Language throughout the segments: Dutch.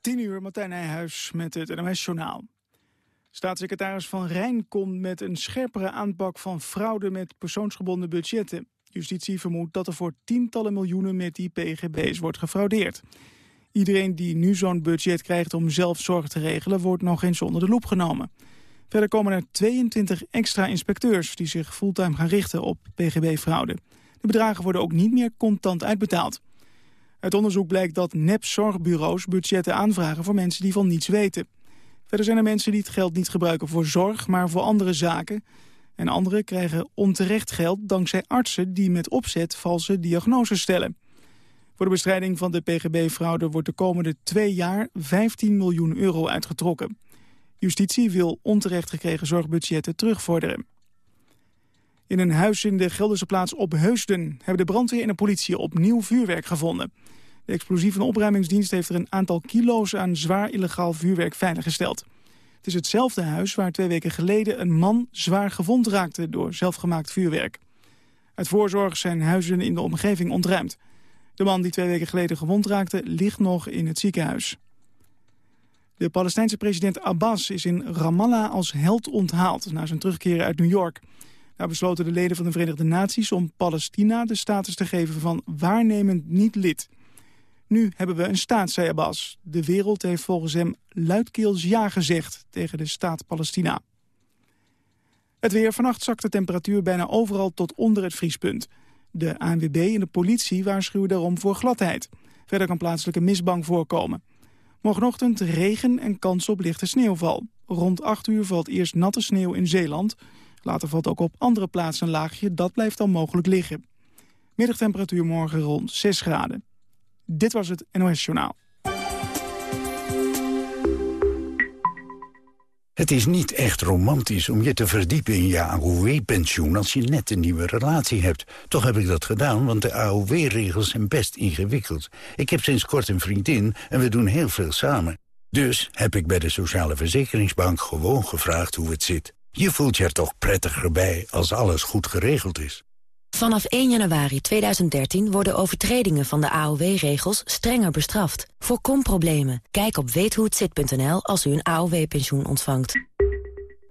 10 uur, Martijn Nijhuis met het NOS-journaal. Staatssecretaris Van Rijn komt met een scherpere aanpak van fraude met persoonsgebonden budgetten. Justitie vermoedt dat er voor tientallen miljoenen met die PGB's wordt gefraudeerd. Iedereen die nu zo'n budget krijgt om zelf zorg te regelen, wordt nog eens onder de loep genomen. Verder komen er 22 extra inspecteurs die zich fulltime gaan richten op PGB-fraude. De bedragen worden ook niet meer contant uitbetaald. Uit onderzoek blijkt dat nep-zorgbureaus budgetten aanvragen voor mensen die van niets weten. Verder zijn er mensen die het geld niet gebruiken voor zorg, maar voor andere zaken. En anderen krijgen onterecht geld dankzij artsen die met opzet valse diagnoses stellen. Voor de bestrijding van de PGB-fraude wordt de komende twee jaar 15 miljoen euro uitgetrokken. Justitie wil onterecht gekregen zorgbudgetten terugvorderen. In een huis in de Gelderse plaats Opheusden hebben de brandweer en de politie opnieuw vuurwerk gevonden. De explosieve opruimingsdienst heeft er een aantal kilo's aan zwaar illegaal vuurwerk veiliggesteld. Het is hetzelfde huis waar twee weken geleden een man zwaar gewond raakte door zelfgemaakt vuurwerk. Uit voorzorg zijn huizen in de omgeving ontruimd. De man die twee weken geleden gewond raakte ligt nog in het ziekenhuis. De Palestijnse president Abbas is in Ramallah als held onthaald na zijn terugkeer uit New York. Daar besloten de leden van de Verenigde Naties om Palestina de status te geven van waarnemend niet-lid. Nu hebben we een staat, zei Abbas. De wereld heeft volgens hem luidkeels ja gezegd tegen de staat Palestina. Het weer. Vannacht zakt de temperatuur bijna overal tot onder het vriespunt. De ANWB en de politie waarschuwen daarom voor gladheid. Verder kan plaatselijke misbang voorkomen. Morgenochtend regen en kans op lichte sneeuwval. Rond 8 uur valt eerst natte sneeuw in Zeeland. Later valt ook op andere plaatsen een laagje. Dat blijft dan mogelijk liggen. Middagtemperatuur morgen rond 6 graden. Dit was het NOS Journaal. Het is niet echt romantisch om je te verdiepen in je AOW-pensioen... als je net een nieuwe relatie hebt. Toch heb ik dat gedaan, want de AOW-regels zijn best ingewikkeld. Ik heb sinds kort een vriendin en we doen heel veel samen. Dus heb ik bij de Sociale Verzekeringsbank gewoon gevraagd hoe het zit. Je voelt je er toch prettiger bij als alles goed geregeld is. Vanaf 1 januari 2013 worden overtredingen van de AOW-regels strenger bestraft. Voorkom problemen. Kijk op weethohetzit.nl als u een AOW-pensioen ontvangt.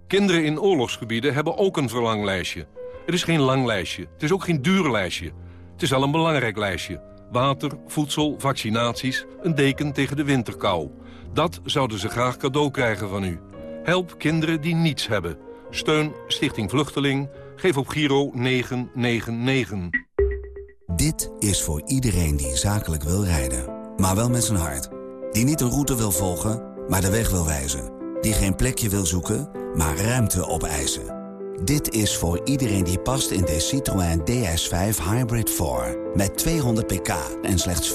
Kinderen in oorlogsgebieden hebben ook een verlanglijstje. Het is geen lang lijstje. Het is ook geen duur lijstje. Het is wel een belangrijk lijstje. Water, voedsel, vaccinaties, een deken tegen de winterkou. Dat zouden ze graag cadeau krijgen van u. Help kinderen die niets hebben. Steun Stichting Vluchteling Geef op Giro 999. Dit is voor iedereen die zakelijk wil rijden. Maar wel met zijn hart. Die niet een route wil volgen, maar de weg wil wijzen. Die geen plekje wil zoeken, maar ruimte opeisen. Dit is voor iedereen die past in de Citroën DS5 Hybrid 4. Met 200 pk en slechts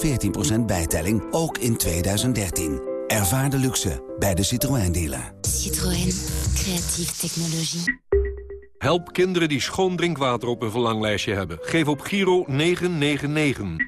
14% bijtelling, ook in 2013. Ervaar de luxe bij de Citroën dealer. Citroën, creatieve technologie. Help kinderen die schoon drinkwater op hun verlanglijstje hebben. Geef op Giro 999.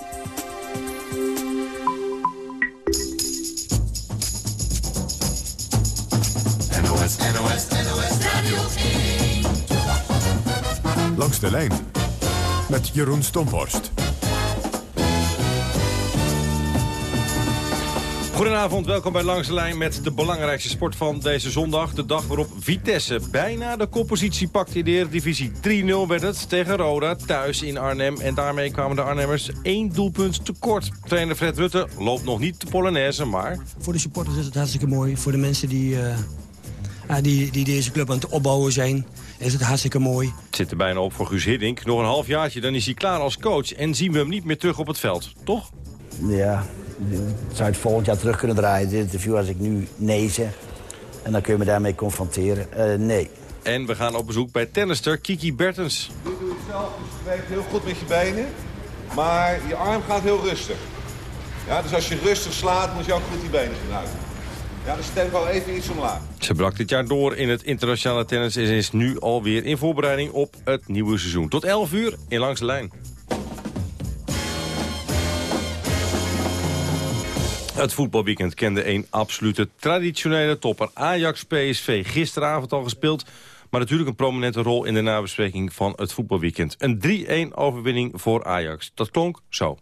Langs de lijn met Jeroen Stomhorst. Goedenavond, welkom bij Langs de Lijn met de belangrijkste sport van deze zondag. De dag waarop Vitesse bijna de koppositie pakt in de Eredivisie. 3-0 werd het tegen Roda, thuis in Arnhem. En daarmee kwamen de Arnhemmers één doelpunt tekort. Trainer Fred Rutte loopt nog niet de Polonaise, maar... Voor de supporters is het hartstikke mooi. Voor de mensen die, uh, die, die deze club aan het opbouwen zijn is het hartstikke mooi. Het zit er bijna op voor Guus Hiddink. Nog een half jaartje, dan is hij klaar als coach. En zien we hem niet meer terug op het veld, toch? Ja, zou het volgend jaar terug kunnen draaien. Dit interview als ik nu nee zeg. En dan kun je me daarmee confronteren. Uh, nee. En we gaan op bezoek bij tennister Kiki Bertens. Je doet het zelf, dus je werkt heel goed met je benen. Maar je arm gaat heel rustig. Ja, dus als je rustig slaat, moet je ook goed die benen gebruiken. Ja, de ster wel even iets omlaag. Ze brak dit jaar door in het internationale tennis en is nu alweer in voorbereiding op het nieuwe seizoen. Tot 11 uur in Langs de Lijn. Het voetbalweekend kende een absolute traditionele topper. Ajax-PSV gisteravond al gespeeld. Maar natuurlijk een prominente rol in de nabespreking van het voetbalweekend. Een 3-1 overwinning voor Ajax. Dat klonk zo.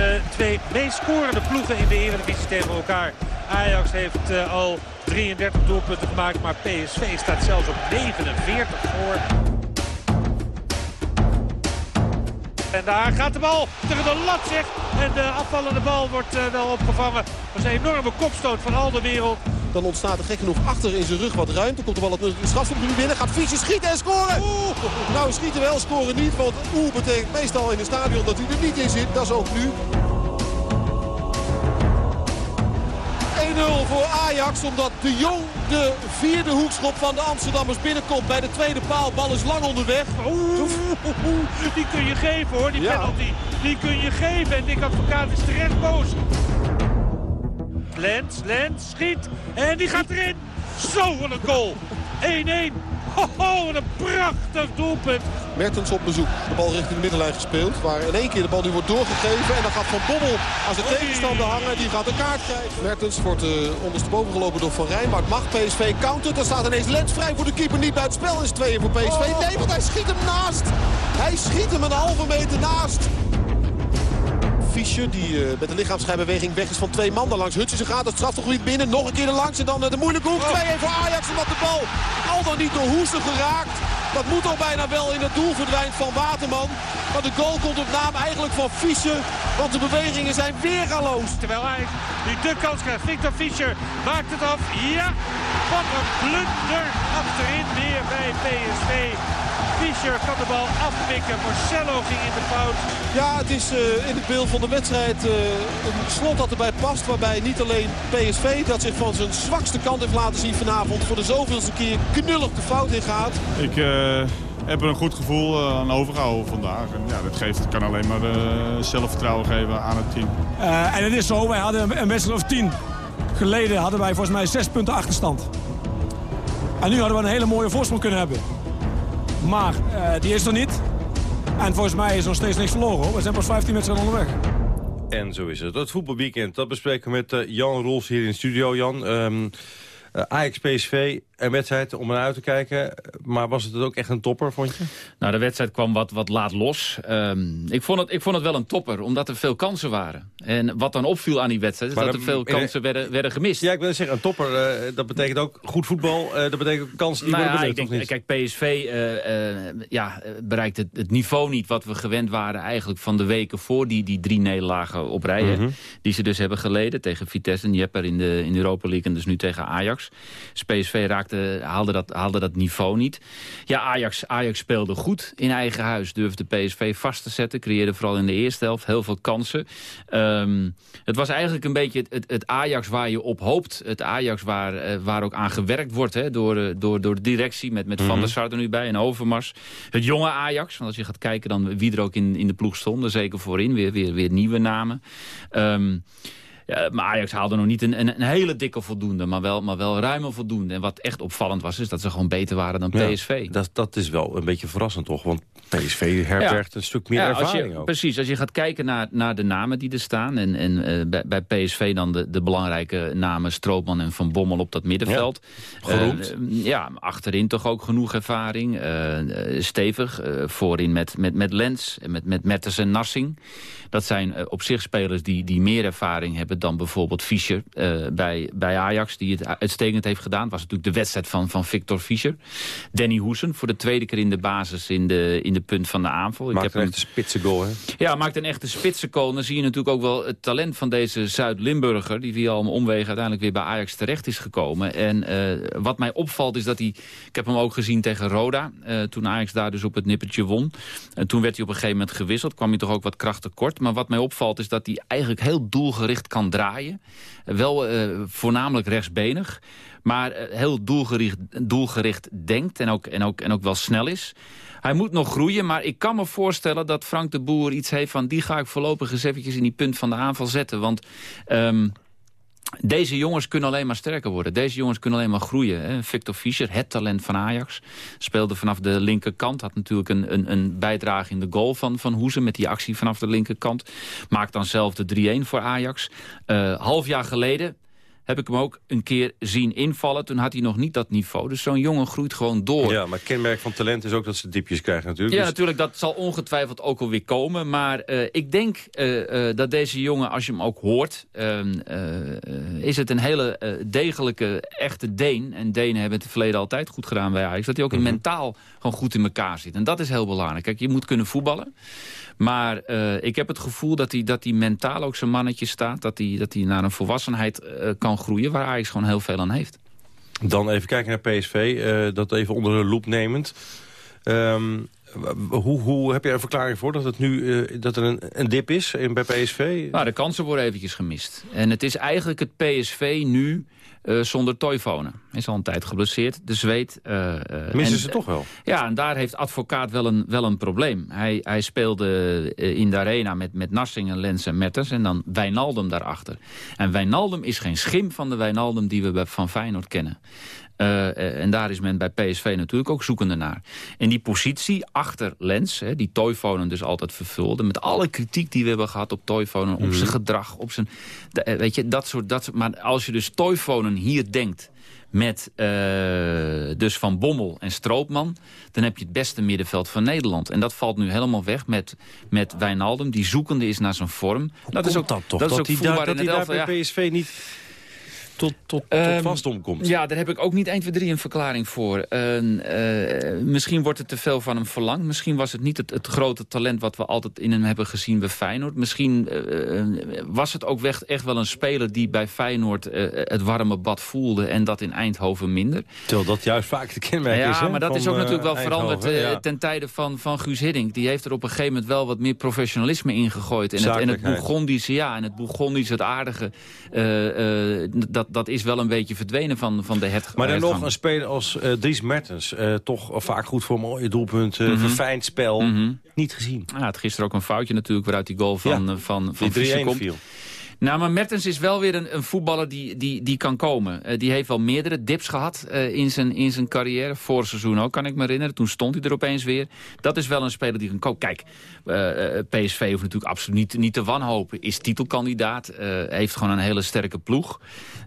De twee meest scorende ploegen in de Eredivisie tegen elkaar. Ajax heeft uh, al 33 doelpunten gemaakt, maar PSV staat zelfs op 49 voor. En daar gaat de bal tegen de lat zeg. En de afvallende bal wordt uh, wel opgevangen. Dat is een enorme kopstoot van al de wereld. Dan ontstaat er gek genoeg achter in zijn rug wat ruimte. Komt de bal het strafgebied binnen. Gaat Fischer schieten en scoren. Oeh. Nou schieten wel, scoren niet. Want oeh betekent meestal in het stadion dat hij er niet in zit. Dat is ook nu. 1-0 voor Ajax. Omdat de Jong de vierde hoekschop van de Amsterdammers binnenkomt bij de tweede paal. Bal is lang onderweg. Oeh, die kun je geven hoor, die Ja. penalty. Die kun je geven. En Dick Advocaat is terecht boos. Lens, Lens, schiet. En die gaat erin. Zo, wat een goal. 1-1. Ho, ho, wat een prachtig doelpunt. Mertens op bezoek. De bal richting de middenlijn gespeeld. Waar in één keer de bal nu wordt doorgegeven. En dan gaat Van Bommel aan zijn tegenstander hangen. Die gaat een kaart krijgen. Mertens wordt uh, ondersteboven gelopen door Van Rijn. Maar het mag PSV countert. Er staat ineens Lens vrij voor de keeper. Niet bij het spel is tweeën voor PSV. Nee, want hij schiet hem naast. Hij schiet hem een halve meter naast. Fischer die uh, met de lichaamsschijnbeweging weg is van twee man. Dan langs Hutchinson gaat het strafgebied binnen. Nog een keer er langs en dan uh, de moeilijke hoek. 2-1 voor Ajax omdat de bal al dan niet door Hoesen geraakt. Dat moet al bijna wel in het doel verdwijnt van Waterman. Maar de goal komt op naam eigenlijk van Fischer. Want de bewegingen zijn weergaloos. Terwijl hij nu de kans krijgt. Victor Fischer maakt het af. Ja, wat een blunder achterin weer bij PSV. Fischer kan de bal afpikken. Marcelo ging in de fout. Ja, het is uh, in het beeld van de wedstrijd uh, een slot dat erbij past. Waarbij niet alleen PSV dat zich van zijn zwakste kant heeft laten zien vanavond. Voor de zoveelste keer knullig de fout in gaat. Ik uh, heb er een goed gevoel aan overgehouden vandaag. En ja, dat geeft, kan alleen maar zelfvertrouwen geven aan het team. en het is zo, wij hadden een wedstrijd of tien geleden hadden wij volgens mij zes punten achterstand. En nu hadden we een hele mooie voorsprong kunnen hebben. Maar uh, die is er niet. En volgens mij is nog steeds niks verloren. Hoor. We zijn pas 15 wedstrijden onderweg. En zo is het. Het voetbalweekend, dat bespreken we met uh, Jan Roels hier in de studio. Jan, um, uh, Ajax PSV, een wedstrijd om naar uit te kijken. Maar was het ook echt een topper, vond je? Nou, de wedstrijd kwam wat, wat laat los. Um, ik, vond het, ik vond het wel een topper, omdat er veel kansen waren. En wat dan opviel aan die wedstrijd, is Maar dat er veel kansen werden, werden gemist. Ja, ik wil zeggen, een topper, eh, dat betekent ook goed voetbal. eh, dat betekent ook kansen die Nou worden ja, benut, ik denk, niet? kijk, PSV eh, eh, ja, bereikt het, het niveau niet wat we gewend waren eigenlijk van de weken voor die, die drie nederlagen op rij. hè, Mhm. Die ze dus hebben geleden tegen Vitesse en Jepper in de, in de Europa League en dus nu tegen Ajax. Dus PSV raakte, haalde, dat, haalde dat niveau niet. Ja, Ajax, Ajax speelde goed in eigen huis. Durfde PSV vast te zetten. Creëerde vooral in de eerste helft heel veel kansen. Ehm, het was eigenlijk een beetje het, het, Ajax waar je op hoopt. Het Ajax waar, eh, waar ook aan gewerkt wordt hè, door, eh, door, door de directie. Met, met Van Mhm. der Sar er nu bij en Overmars. Het jonge Ajax. Want als je gaat kijken dan wie er ook in, in de ploeg stonden. Zeker voorin. Weer, weer, weer nieuwe namen. Ehm, ja, maar Ajax haalde nog niet een, een, een hele dikke voldoende, maar wel, maar wel ruim een voldoende. En wat echt opvallend was, is dat ze gewoon beter waren dan Ja, PSV. dat, dat is wel een beetje verrassend, toch? Want PSV herbergt een stuk meer Ja, als ervaring je, ook. Precies, als je gaat kijken naar, naar de namen die er staan... en, en eh, bij, bij PSV dan de, de belangrijke namen Stroopman en Van Bommel op dat middenveld. Ja, geroemd. Eh, ja, achterin toch ook genoeg ervaring. eh, eh, stevig, eh, voorin met, met, met Lens, en met, met Mertens en Nassing. Dat zijn eh, op zich spelers die, die meer ervaring hebben dan bijvoorbeeld Fischer eh, bij, bij Ajax... die het uitstekend heeft gedaan. Het was natuurlijk de wedstrijd van, van Victor Fischer. Danny Hoesen voor de tweede keer in de basis in de, in de punt van de aanval. Ik Maakt heb een echte spitse goal, hè? ja, maakt een echte spitsenkool. Dan zie je natuurlijk ook wel het talent van deze Zuid-Limburger... die via al een omwegen uiteindelijk weer bij Ajax terecht is gekomen. En eh, wat mij opvalt is dat hij... Ik heb hem ook gezien tegen Roda. eh, toen Ajax daar dus op het nippertje won. En toen werd hij op een gegeven moment gewisseld. Kwam hij toch ook wat kracht tekort. Maar wat mij opvalt is dat hij eigenlijk heel doelgericht kan draaien. Wel eh, voornamelijk rechtsbenig. Maar eh, heel doelgericht, doelgericht denkt en ook, en, ook, en ook wel snel is. Hij moet nog groeien, maar ik kan me voorstellen dat Frank de Boer iets heeft van... die ga ik voorlopig eens eventjes in die punt van de aanval zetten. Want ehm, deze jongens kunnen alleen maar sterker worden. Deze jongens kunnen alleen maar groeien. Hè. Victor Fischer, het talent van Ajax, speelde vanaf de linkerkant. Had natuurlijk een, een, een bijdrage in de goal van, van Hoezen met die actie vanaf de linkerkant. Maakt dan zelf de 3-1 voor Ajax. Uh, half jaar geleden heb ik hem ook een keer zien invallen. Toen had hij nog niet dat niveau. Dus zo'n jongen groeit gewoon door. Ja, maar kenmerk van talent is ook dat ze diepjes krijgen natuurlijk. Ja, Dus- natuurlijk. Dat zal ongetwijfeld ook alweer komen. Maar eh, ik denk eh, eh, dat deze jongen, als je hem ook hoort... ehm, eh, is het een hele degelijke, echte Deen. En Denen hebben het in het verleden altijd goed gedaan bij Ajax. Dat hij ook in mentaal gewoon goed in elkaar zit. En dat is heel belangrijk. Kijk, je moet kunnen voetballen. Maar ik heb het gevoel dat hij, dat hij mentaal ook zijn mannetje staat. Dat hij, dat hij naar een volwassenheid kan groeien. Waar Ajax gewoon heel veel aan heeft. Dan even kijken naar PSV, eh, dat even onder de loep nemend. Ehm, hoe, hoe heb jij een verklaring voor dat, het nu, eh, dat er een, een dip is in, bij PSV? Nou, de kansen worden eventjes gemist. En het is eigenlijk het PSV nu eh, zonder Toivonen. Hij is al een tijd geblesseerd. De zweet. eh, Missen en- ze toch wel? Ja, en daar heeft advocaat wel een, wel een probleem. Hij, hij speelde in de arena met, met Narsing en Lens en Metters... en dan Wijnaldum daarachter. En Wijnaldum is geen schim van de Wijnaldum die we van Feyenoord kennen. Eh, eh, en daar is men bij PSV natuurlijk ook zoekende naar. En die positie achter Lens, hè, die Toivonen dus altijd vervulde... met alle kritiek die we hebben gehad op Toivonen, op Mhm. zijn gedrag... op zijn, de- eh, weet je, dat soort, dat. Maar als je dus Toivonen hier denkt met dus Van Bommel en Stroopman... dan heb je het beste middenveld van Nederland. En dat valt nu helemaal weg met, met Wijnaldum... die zoekende is naar zijn vorm. dat is ook, dat toch? Dat, Dat, is ook hij daar, dat hij daar bij ja. PSV niet tot, tot, tot Ehm, komt? Ja, daar heb ik ook niet 1, 2, 3 een verklaring voor. En, eh, misschien wordt het te veel van hem verlangd. Misschien was het niet het, het grote talent wat we altijd in hem hebben gezien bij Feyenoord. Misschien eh, eh, was het ook echt, wel een speler die bij Feyenoord het warme bad voelde... en dat in Eindhoven minder. Terwijl dat juist vaak de kenmerk ja, is, hè, maar dat is ook natuurlijk wel veranderd ja. ten tijde van, van Guus Hiddink. Die heeft er op een gegeven moment wel wat meer professionalisme ingegooid. En het, en het. Bourgondische, ja, en het Bourgondische, het aardige... dat, dat is wel een beetje verdwenen van, van de het Maar dan nog een speler als eh, Dries Mertens. eh, toch vaak goed voor mooie doelpunten, Mhm. verfijnd spel. Niet gezien. Ja, het gisteren ook een foutje natuurlijk waaruit die goal van, Ja, eh, van, van die 3-1 komt. viel. Nou, maar Mertens is wel weer een, een voetballer die, die, die kan komen. Eh, die heeft wel meerdere dips gehad eh, in, zijn, in zijn carrière. Vorig seizoen ook, kan ik me herinneren. Toen stond hij er opeens weer. Dat is wel een speler die kan komen. Kijk, eh, PSV hoeft natuurlijk absoluut niet, niet te wanhopen. Is titelkandidaat. heeft gewoon een hele sterke ploeg.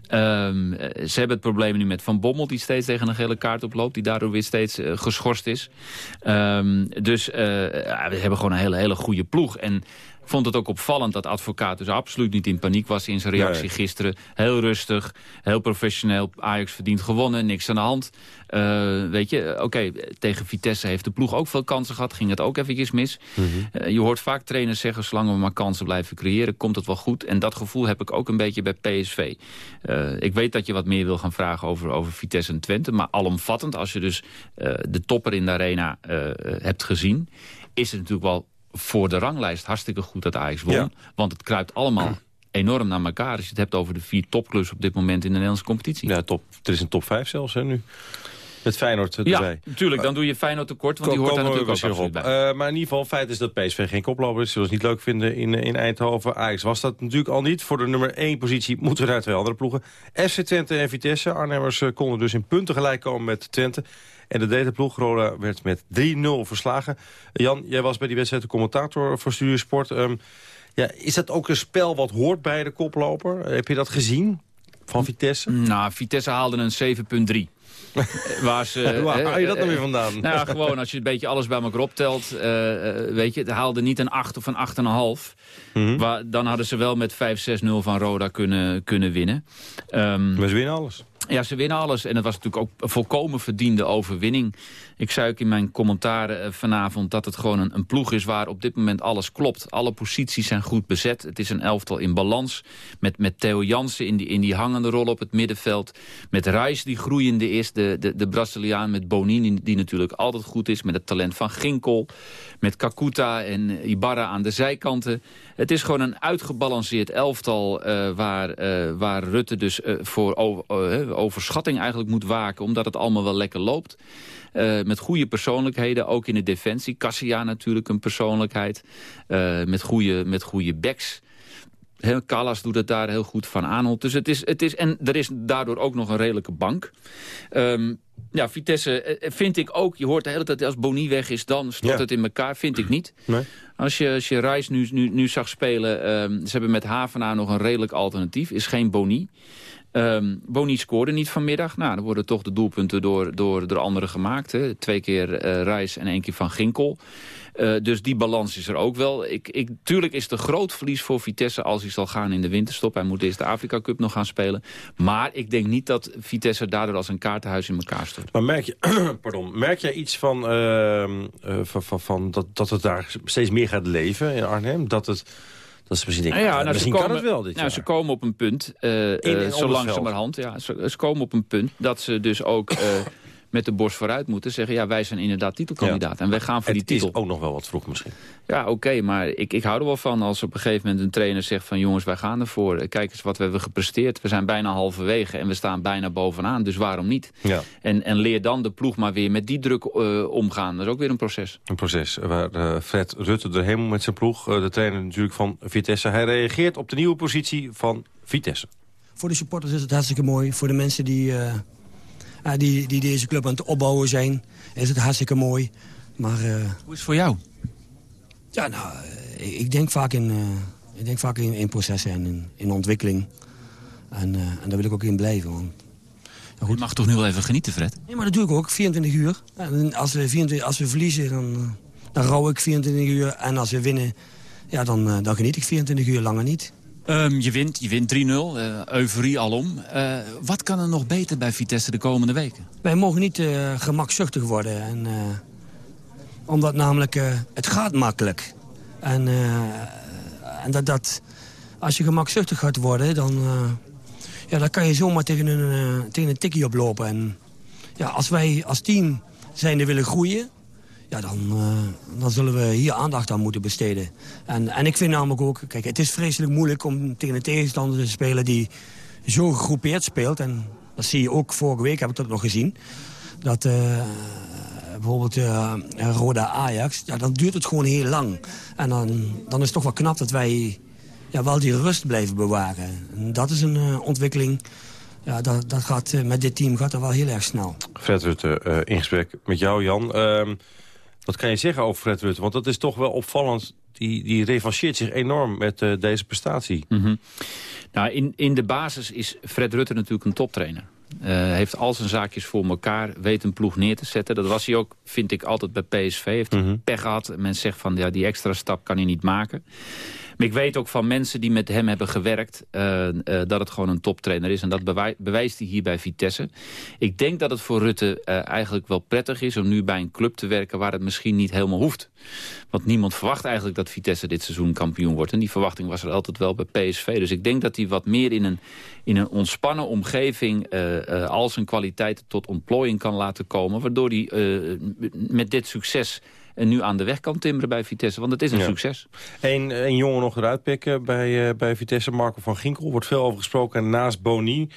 Ehm, eh, ze hebben het probleem nu met Van Bommel... die steeds tegen een gele kaart oploopt. Die daardoor weer steeds geschorst is. Ehm, dus we hebben gewoon een hele, hele goede ploeg. En vond het ook opvallend dat advocaat dus absoluut niet in paniek was in zijn reactie Nee. gisteren. Heel rustig, heel professioneel. Ajax verdient gewonnen, niks aan de hand. Eh, weet je, oké, tegen Vitesse heeft de ploeg ook veel kansen gehad. Ging het ook eventjes mis. Eh, je hoort vaak trainers zeggen, zolang we maar kansen blijven creëren, komt het wel goed. En dat gevoel heb ik ook een beetje bij PSV. Eh, ik weet dat je wat meer wil gaan vragen over, over Vitesse en Twente. Maar alomvattend, als je dus de topper in de arena hebt gezien... is het natuurlijk wel voor de ranglijst hartstikke goed dat Ajax won. Ja. Want het kruipt allemaal enorm naar elkaar. Als je het hebt over de vier topclubs op dit moment in de Nederlandse competitie. Ja, top. Er is een top 5 zelfs hè, nu. Met Feyenoord Ja, erbij. natuurlijk. Dan doe je Feyenoord tekort, want die hoort daar natuurlijk ook absoluut op. bij. Eh, maar in ieder geval, feit is dat PSV geen koploper is. Zullen ze niet leuk vinden in, in Eindhoven. Ajax was dat natuurlijk al niet. Voor de nummer 1 positie moeten er naar twee andere ploegen. FC Twente en Vitesse. Arnhemmers eh, konden dus in punten gelijk komen met Twente. En de derde ploeg, Roda, werd met 3-0 verslagen. Jan, jij was bij die wedstrijd de commentator voor Studiosport. Ehm ja, is dat ook een spel wat hoort bij de koploper? Heb je dat gezien van Vitesse? Nou, Vitesse haalde een 7,3. Waar, ze, Waar eh, haal je dat nou eh, weer vandaan? Nou ja, gewoon als je een beetje alles bij elkaar optelt. eh, eh, weet je, het haalde niet een 8 of een 8,5. Mhm. Waar, dan hadden ze wel met 5-6-0 van Roda kunnen, kunnen winnen. Ehm, maar ze winnen alles. Ja, ze winnen alles. En het was natuurlijk ook een volkomen verdiende overwinning. Ik zei ook in mijn commentaren eh, vanavond dat het gewoon een, ploeg is... waar op dit moment alles klopt. Alle posities zijn goed bezet. Het is een elftal in balans. Met, met Theo Jansen in die, in die hangende rol op het middenveld. Met Reis die groeiende is. De, de, de Braziliaan met Bonini die natuurlijk altijd goed is. Met het talent van Ginkel. Met Kakuta en Ibarra aan de zijkanten. Het is gewoon een uitgebalanceerd elftal... eh, waar, eh, waar Rutte dus eh, voor over, eh, overschatting eigenlijk moet waken... omdat het allemaal wel lekker loopt. Eh, met goede persoonlijkheden, ook in de defensie. Cassia natuurlijk een persoonlijkheid. eh, met, goede, met goede backs. Callas doet het daar heel goed van Arnold. Dus het is, het is, en er is daardoor ook nog een redelijke bank. Um, ja, Vitesse eh, vind ik ook. Je hoort de hele tijd als Boni weg is, dan stort het in elkaar. Vind ik niet. Nee. Als je, als je Reis nu, nu, nu zag spelen... Um, ze hebben met Havenaar nog een redelijk alternatief. Is geen Boni. Um, Boni scoorde niet vanmiddag. Nou, dan worden toch de doelpunten door, door, door anderen gemaakt. Hè. Twee keer uh, Reis en één keer Van Ginkel. Uh, dus die balans is er ook wel. Ik, ik, tuurlijk is het een groot verlies voor Vitesse als hij zal gaan in de winterstop. Hij moet eerst de Afrika Cup nog gaan spelen. Maar ik denk niet dat Vitesse daardoor als een kaartenhuis in elkaar stort. Maar merk, je, pardon, merk jij iets van, uh, uh, van, van, van dat, dat het daar steeds meer gaat leven in Arnhem? Dat het... Dat is misschien, nou ja, nou, misschien komen, kan het wel dit nou, jaar. Ze komen op een punt, uh, in, in zo langzamerhand, ja, ze, ze, komen op een punt dat ze dus ook met de borst vooruit moeten. Zeggen, ja, wij zijn inderdaad titelkandidaat. En wij gaan voor het die titel. is ook nog wel wat vroeg misschien. Ja, oké, okay, maar ik, ik hou er wel van als op een gegeven moment een trainer zegt van... jongens, wij gaan ervoor. Kijk eens wat we hebben gepresteerd. We zijn bijna halverwege en we staan bijna bovenaan. Dus waarom niet? Ja. En, en leer dan de ploeg maar weer met die druk uh, omgaan. Dat is ook weer een proces. Een proces waar uh, Fred Rutte er helemaal met zijn ploeg... Uh, de trainer natuurlijk van Vitesse. Hij reageert op de nieuwe positie van Vitesse. Voor de supporters is het hartstikke mooi. Voor de mensen die uh, die, die deze club aan het opbouwen zijn, is het hartstikke mooi. Maar, uh, Hoe is het voor jou? Ja, nou, ik, ik denk vaak in, uh, ik denk vaak in, in processen en in, in ontwikkeling. En, en daar wil ik ook in blijven. Want, ja, goed. Je mag toch nu wel even genieten, Fred? Nee, maar dat doe ik ook, 24 uur. En als, we 24, als we verliezen, dan, dan rouw ik 24 uur. En als we winnen, ja, dan, dan geniet ik 24 uur langer niet. Um, je wint, je wint 3-0, uh, euforie alom. Uh, wat kan er nog beter bij Vitesse de komende weken? Wij mogen niet uh, gemakzuchtig worden. En, omdat namelijk, het gaat makkelijk. En, en dat, dat, als je gemakzuchtig gaat worden, dan, ja, dan kan je zomaar tegen een, tegen een tikkie oplopen. En ja, als wij als team zijnde willen groeien ja, dan, uh, dan zullen we hier aandacht aan moeten besteden. En, en ik vind namelijk ook, kijk, het is vreselijk moeilijk om tegen een tegenstander te spelen die zo gegroepeerd speelt. En dat zie je ook, vorige week heb ik dat nog gezien. Dat uh, bijvoorbeeld uh, Roda Ajax, ja, dan duurt het gewoon heel lang. En dan, dan is het toch wel knap dat wij ja, wel die rust blijven bewaren. En dat is een ontwikkeling ja, dat, dat gaat, met dit team gaat dat wel heel erg snel. Fred Rutte, in gesprek met jou, Jan. Ehm, wat kan je zeggen over Fred Rutte? Want dat is toch wel opvallend. Die, die revancheert zich enorm met uh, deze prestatie. Mm -hmm. Nou, in, in de basis is Fred Rutte natuurlijk een toptrainer. Uh, heeft al zijn zaakjes voor elkaar, weet een ploeg neer te zetten. Dat was hij ook, vind ik, altijd bij PSV. Heeft hij mm -hmm. pech gehad. Men zegt van, ja, die extra stap kan hij niet maken. Maar ik weet ook van mensen die met hem hebben gewerkt... Uh, uh, dat het gewoon een toptrainer is. En dat bewij bewijst hij hier bij Vitesse. Ik denk dat het voor Rutte uh, eigenlijk wel prettig is... om nu bij een club te werken waar het misschien niet helemaal hoeft. Want niemand verwacht eigenlijk dat Vitesse dit seizoen kampioen wordt. En die verwachting was er altijd wel bij PSV. Dus ik denk dat hij wat meer in een, in een ontspannen omgeving... al zijn kwaliteiten tot ontplooiing kan laten komen. Waardoor hij met dit succes en nu aan de weg kan timmeren bij Vitesse. Want het is een ja. succes. Eén een jongen nog eruit pikken bij, uh, bij Vitesse. Marco van Ginkel wordt veel over gesproken. naast Boni...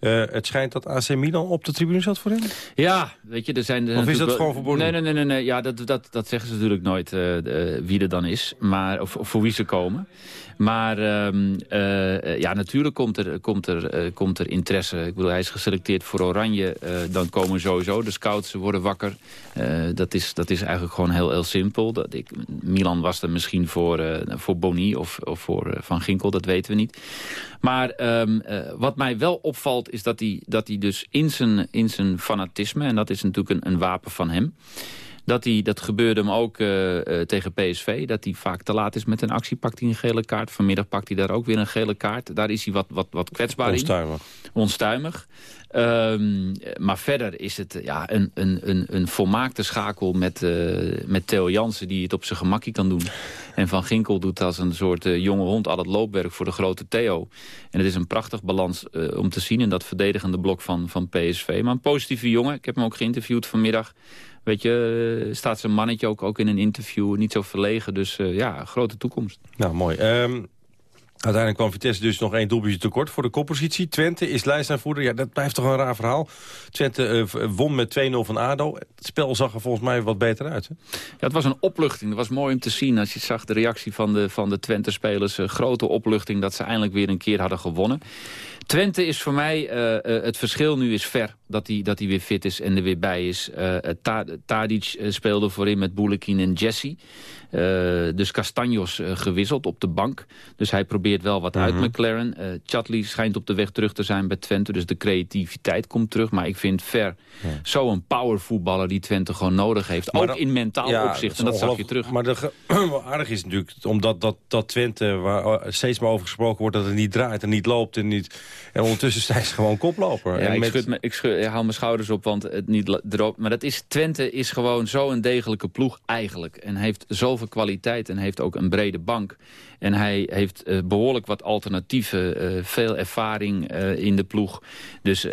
Uh, het schijnt dat AC Milan op de tribune zat voor hem? Ja, weet je, er zijn... Of is dat gewoon verboden? Nee, nee, nee, nee, nee. Ja, dat, dat, dat zeggen ze natuurlijk nooit uh, wie er dan is. Maar, of, of voor wie ze komen. Maar um, uh, ja, natuurlijk komt er, komt, er, uh, komt er interesse. Ik bedoel, hij is geselecteerd voor Oranje. Dan komen sowieso de scouts worden wakker. dat, is, dat is eigenlijk gewoon heel, heel simpel. Dat ik, Milan was er misschien voor, voor Boni of, of voor Van Ginkel, dat weten we niet. Maar um, wat mij wel opvalt is dat hij, dat hij dus in zijn, in zijn fanatisme... en dat is natuurlijk een, een wapen van hem... Dat, hij, dat gebeurde hem ook uh, uh, tegen PSV. Dat hij vaak te laat is met een actie, pakt hij een gele kaart. Vanmiddag pakt hij daar ook weer een gele kaart. Daar is hij wat, wat, wat kwetsbaar Onstuimig. in. Onstuimig. Um, maar verder is het ja, een, een, een, een volmaakte schakel met, uh, met Theo Jansen... die het op zijn gemakkie kan doen. En Van Ginkel doet als een soort jonge hond al het loopwerk voor de grote Theo. En het is een prachtig balans om te zien in dat verdedigende blok van, van PSV. Maar een positieve jongen. Ik heb hem ook geïnterviewd vanmiddag. Weet je, staat zijn mannetje ook, ook in een interview. Niet zo verlegen, dus uh, ja, grote toekomst. Nou, mooi. Um, Uiteindelijk kwam Vitesse dus nog één doelpuntje tekort voor de koppositie. Twente is lijstaanvoerder. Ja, dat blijft toch een raar verhaal. Twente eh, won met 2-0 van ADO. Het spel zag er volgens mij wat beter uit. Hè? Ja, het was een opluchting. Het was mooi om te zien als je zag de reactie van de, van de Twente-spelers. Uh, grote opluchting dat ze eindelijk weer een keer hadden gewonnen. Twente is voor mij, uh, het verschil nu is ver dat hij dat weer fit is en er weer bij is. Uh, Tadic speelde voorin met Boulekin en Jesse. Uh, dus Castanjos gewisseld op de bank. Dus hij probeert wel wat mm -hmm. uit McLaren. Uh, Chatley schijnt op de weg terug te zijn bij Twente. Dus de creativiteit komt terug. Maar ik vind Ver ja. zo'n powervoetballer die Twente gewoon nodig heeft. Maar ook dat, in mentaal ja, opzicht. En dat zag je terug. Maar de aardig is natuurlijk omdat dat, dat Twente... waar steeds maar over gesproken wordt dat het niet draait en niet loopt. En, niet, en ondertussen zijn ze gewoon koploper. Ja, en ik, met... schud me, ik schud, ik haal mijn schouders op, want het niet erop. Maar dat is, Twente is gewoon zo'n degelijke ploeg eigenlijk. En heeft zoveel kwaliteit en heeft ook een brede bank. En hij heeft uh, behoorlijk wat alternatieven, uh, veel ervaring uh, in de ploeg. Dus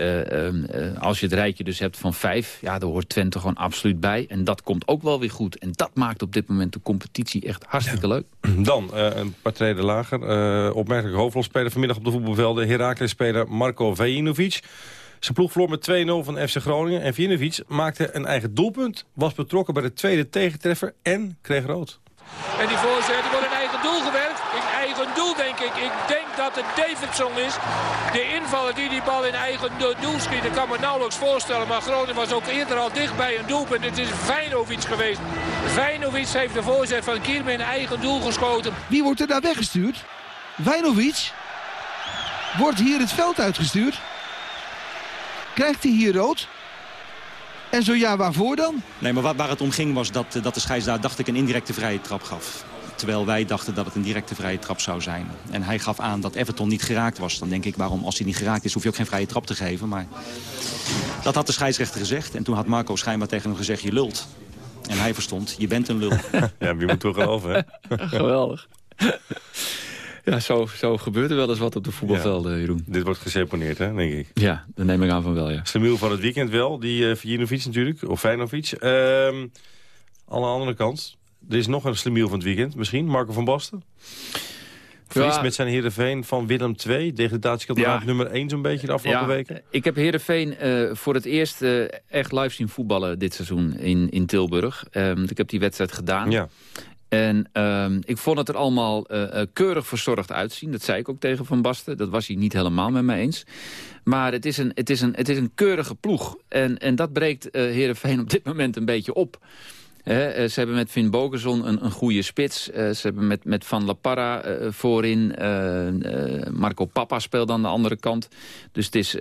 als je het rijtje dus hebt van vijf, ja, daar hoort Twente gewoon absoluut bij. En dat komt ook wel weer goed. En dat maakt op dit moment de competitie echt hartstikke ja. leuk. Dan een paar treden lager. opmerkelijk hoofdrolspeler vanmiddag op de voetbalvelden. Heracles-speler Marco Vejinovic. Zijn ploeg verloor met 2-0 van FC Groningen. En Vinovic maakte een eigen doelpunt. Was betrokken bij de tweede tegentreffer en kreeg rood. En die voorzet die wordt in eigen doel gewerkt. In eigen doel denk ik. Ik denk dat het Davidson is. De invaller die die bal in eigen doel schiet. Ik kan me nauwelijks voorstellen. Maar Groningen was ook eerder al dicht bij een doelpunt. Het is Vijnovic geweest. Vijnovic heeft de voorzet van Kierme in eigen doel geschoten. Wie wordt er daar weggestuurd? Vijnovic? Wordt hier het veld uitgestuurd? Krijgt hij hier rood? En zo ja, waarvoor dan? Nee, maar waar, waar het om ging was dat, dat de scheidsrechter, dacht ik, een indirecte vrije trap gaf. Terwijl wij dachten dat het een directe vrije trap zou zijn. En hij gaf aan dat Everton niet geraakt was. Dan denk ik, waarom als hij niet geraakt is, hoef je ook geen vrije trap te geven. Maar dat had de scheidsrechter gezegd. En toen had Marco schijnbaar tegen hem gezegd, je lult. En hij verstond, je bent een lul. Ja, wie moet toch geloven, hè? Geweldig. Ja, zo, zo gebeurt er wel eens wat op de voetbalvelden, ja. Jeroen. Dit wordt geseponeerd, hè, denk ik. Ja, dat neem ik aan van wel, ja. Slemiel van het weekend wel, die uh, Vijinovic natuurlijk, of Feyenovic. Uh, aan de andere kant, er is nog een slemiel van het weekend, misschien, Marco van Basten. Verliest ja. met zijn Heerenveen van Willem II. Degradatiekandidaat ja. nummer 1 zo'n beetje de afgelopen ja, weken. Ik heb Heerenveen uh, voor het eerst uh, echt live zien voetballen dit seizoen in, in Tilburg. Um, ik heb die wedstrijd gedaan. Ja. En um, ik vond het er allemaal uh, keurig verzorgd uitzien. Dat zei ik ook tegen Van Basten. Dat was hij niet helemaal met mij eens. Maar het is een, het is een, het is een keurige ploeg. En, en dat breekt uh, Heerenveen op dit moment een beetje op. He, ze hebben met Finn Bogerson een, een goede spits. Uh, ze hebben met, met Van La Parra uh, voorin. Marco Papa speelt aan de andere kant. Dus het is,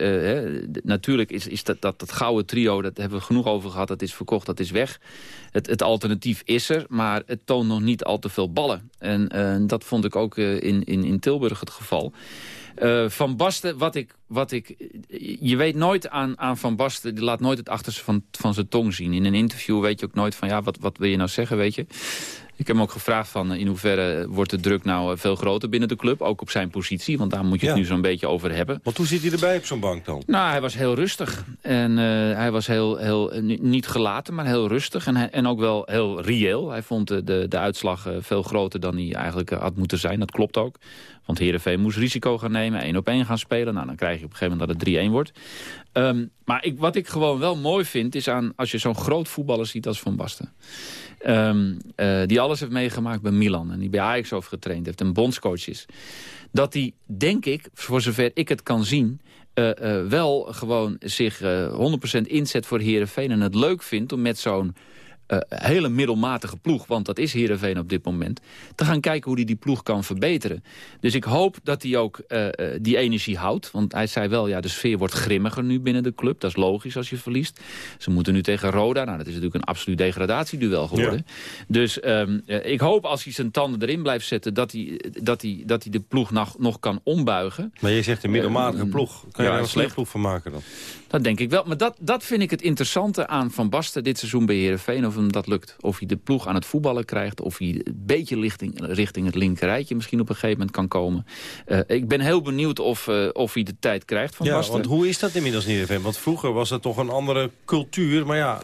natuurlijk is, is dat, dat, dat gouden trio, dat hebben we genoeg over gehad. Dat is verkocht, dat is weg. Het, het alternatief is er, maar het toont nog niet al te veel ballen. En dat vond ik ook in, in, in Tilburg het geval. Uh, van Basten, wat ik, wat ik... Je weet nooit aan, aan Van Basten, die laat nooit het achterste van, van zijn tong zien. In een interview weet je ook nooit van, ja, wat, wat wil je nou zeggen, weet je? Ik heb hem ook gevraagd van in hoeverre wordt de druk nou veel groter binnen de club. Ook op zijn positie, want daar moet je ja. het nu zo'n beetje over hebben. Want hoe zit hij erbij op zo'n bank dan? Nou, hij was heel rustig. En uh, hij was heel, heel niet gelaten, maar heel rustig. En, hij, en ook wel heel reëel. Hij vond de, de, de uitslag veel groter dan hij eigenlijk had moeten zijn. Dat klopt ook. Want Heerenveen moest risico gaan nemen, één op één gaan spelen. Nou, dan krijg je op een gegeven moment dat het 3-1 wordt. Um, maar ik, wat ik gewoon wel mooi vind, is aan als je zo'n groot voetballer ziet als Van Basten. Um, uh, die alles heeft meegemaakt bij Milan en die bij Ajax over getraind heeft en bondscoach is. Dat die, denk ik, voor zover ik het kan zien... Uh, uh, wel gewoon zich 100% inzet voor Heerenveen en het leuk vindt om met zo'n uh, hele middelmatige ploeg, want dat is Heerenveen op dit moment... te gaan kijken hoe hij die ploeg kan verbeteren. Dus ik hoop dat hij ook uh, uh, die energie houdt. Want hij zei wel, ja, de sfeer wordt grimmiger nu binnen de club. Dat is logisch als je verliest. Ze moeten nu tegen Roda. Nou, dat is natuurlijk een absoluut degradatieduel geworden. Ja. Dus um, ik hoop als hij zijn tanden erin blijft zetten... dat hij, dat hij, dat hij de ploeg nog, nog kan ombuigen. Maar je zegt een middelmatige ploeg. Kan je ja, er een slecht ploeg van maken dan? Dat denk ik wel. Maar dat, dat vind ik het interessante aan Van Basten dit seizoen bij Heerenveen. Of hem dat lukt. Of hij de ploeg aan het voetballen krijgt. Of hij een beetje richting, richting het linkerrijtje misschien op een gegeven moment kan komen. Uh, ik ben heel benieuwd of, uh, of hij de tijd krijgt van ja, Basten. want hoe is dat inmiddels in? Want vroeger was het toch een andere cultuur. Maar ja,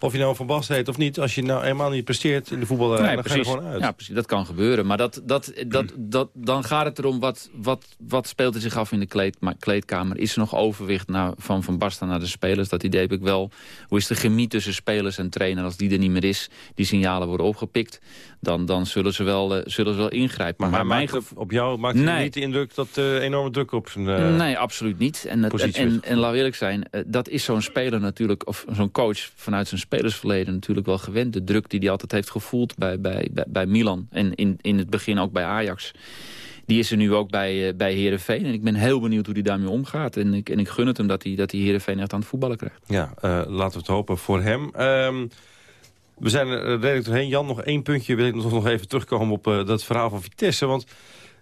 of je nou Van Basten heet of niet... als je nou eenmaal niet presteert in de voetballerij, dan ga je er gewoon uit. Ja, precies. Dat kan gebeuren. Maar dat, dat, dat, dat, dan gaat het erom, wat, wat, wat speelt er zich af in de kleed, kleedkamer? Is er nog overwicht naar, van Van Basten naar de spelers? Dat idee heb ik wel. Hoe is de chemie tussen spelers en trainer? Als die er niet meer is, die signalen worden opgepikt... dan, dan zullen, ze wel, uh, zullen ze wel ingrijpen. Maar, maar mijn op jou maakt nee. niet de indruk dat uh, enorme druk op zijn uh, Nee, absoluut niet. En, en, en, en, en laat eerlijk zijn, dat is zo'n speler natuurlijk... of zo'n coach vanuit zijn spelersverleden natuurlijk wel gewend. De druk die hij altijd heeft gevoeld bij, bij, bij, Milan. En in, in het begin ook bij Ajax. Die is er nu ook bij, uh, bij Heerenveen. En ik ben heel benieuwd hoe hij daarmee omgaat. En ik, en ik gun het hem dat hij, dat hij Heerenveen echt aan het voetballen krijgt. Ja, uh, laten we het hopen voor hem. Um, we zijn er redelijk doorheen. Jan, nog één puntje wil ik nog even terugkomen op uh, dat verhaal van Vitesse. Want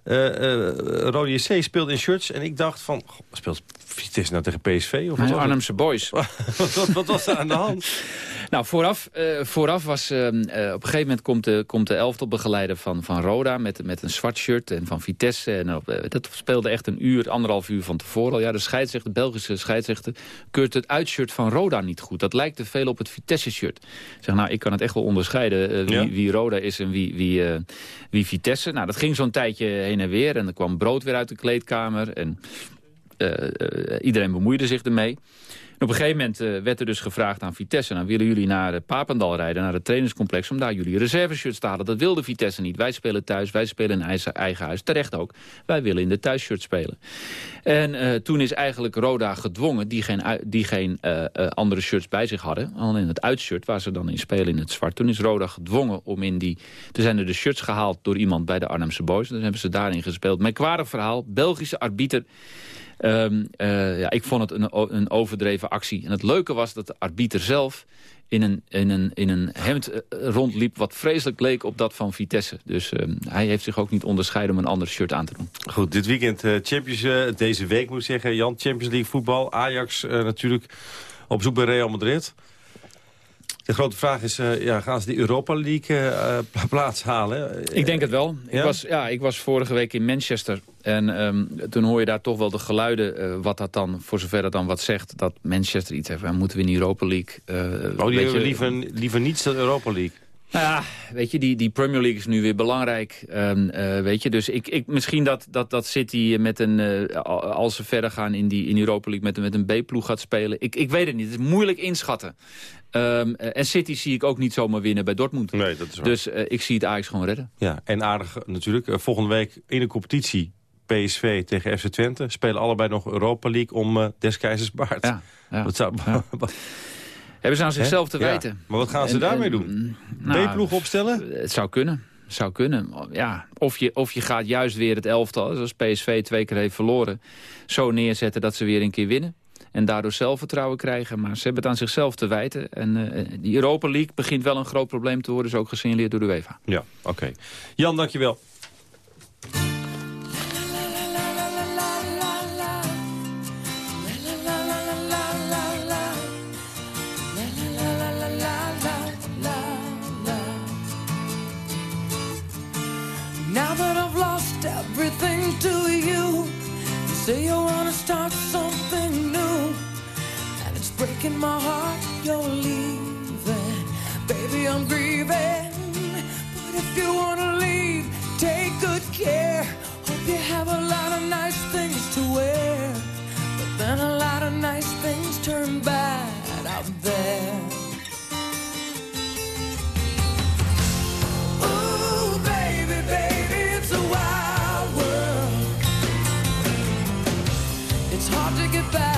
uh, uh, Rode speelde in shirts en ik dacht van... Speelt Vitesse nou tegen PSV? Of wat nee, Arnhemse Boys. wat, wat, was er aan de hand? nou, vooraf, uh, vooraf was... op een gegeven moment komt de, komt de elftalbegeleider van, van Roda... Met, met een zwart shirt en van Vitesse. En, dat speelde echt een uur, anderhalf uur van tevoren al. Ja, de scheidsrechter, de Belgische scheidsrechter... keurt het uitshirt van Roda niet goed. Dat lijkt te veel op het Vitesse-shirt. Zeg, nou, ik kan het echt wel onderscheiden... wie, ja? wie Roda is en wie, wie, wie Vitesse. Nou, dat ging zo'n tijdje heen en weer. En er kwam brood weer uit de kleedkamer. En iedereen bemoeide zich ermee. Op een gegeven moment uh, werd er dus gevraagd aan Vitesse... nou willen jullie naar Papendal rijden, naar het trainingscomplex... om daar jullie reserveshirts te halen. Dat wilde Vitesse niet. Wij spelen thuis, wij spelen in eigen, huis. Terecht ook. Wij willen in de thuisshirt spelen. En toen is eigenlijk Roda gedwongen... die geen, die geen andere shirts bij zich hadden. Al in het uitshirt, waar ze dan in spelen in het zwart. Toen is Roda gedwongen om in die... Er zijn er de shirts gehaald door iemand bij de Arnhemse Boys. Dan hebben ze daarin gespeeld. Merkwaardig verhaal. Belgische arbiter... Um, uh, ja, ik vond het een, een, overdreven actie. En het leuke was dat de arbiter zelf in een, in een, in een hemd rondliep... wat vreselijk leek op dat van Vitesse. Dus um, hij heeft zich ook niet onderscheiden om een ander shirt aan te doen. Goed, dit weekend uh, Champions, uh, deze week moet ik zeggen... Jan, Champions League voetbal. Ajax natuurlijk op zoek bij Real Madrid. De grote vraag is, uh, ja, gaan ze die Europa League uh, plaats halen? Ik denk het wel. Ja? Ik, was, ja, ik was vorige week in Manchester. En um, toen hoor je daar toch wel de geluiden, uh, wat dat dan, voor zover dat dan wat zegt... dat Manchester iets heeft, we moeten we in de Europa League... oh, die hebben liever, liever niets dan Europa League? Nou ja, weet je, die, die Premier League is nu weer belangrijk. Um, uh, weet je, dus ik, ik, misschien dat, dat, dat City met een, uh, als ze verder gaan in die in Europa League met, met een B-ploeg gaat spelen. Ik, ik weet het niet, het is moeilijk inschatten. Um, en City zie ik ook niet zomaar winnen bij Dortmund. Nee, dat is waar. Dus uh, ik zie het Ajax gewoon redden. Ja, en aardig natuurlijk. volgende week in de competitie PSV tegen FC Twente. Spelen allebei nog Europa League om uh, des keizers baard. Ja, ja, Wat zou, ja. Hebben ze aan zichzelf te wijten. Ja. Maar wat gaan ze en, daarmee en, doen? Nou, B-ploeg opstellen? Het zou kunnen. Zou kunnen. Ja, of, je, of je gaat juist weer het elftal, zoals PSV twee keer heeft verloren... zo neerzetten dat ze weer een keer winnen. En daardoor zelfvertrouwen krijgen. Maar ze hebben het aan zichzelf te wijten. En uh, die Europa League begint wel een groot probleem te worden. Is ook gesignaleerd door de UEFA. Ja, oké. Okay. Jan, dankjewel. Say you wanna start something new, and it's breaking my heart you're leaving. Baby, I'm grieving, but if you wanna leave, take good care. Hope you have a lot of nice things to wear, but then a lot of nice things turn bad out there. To get by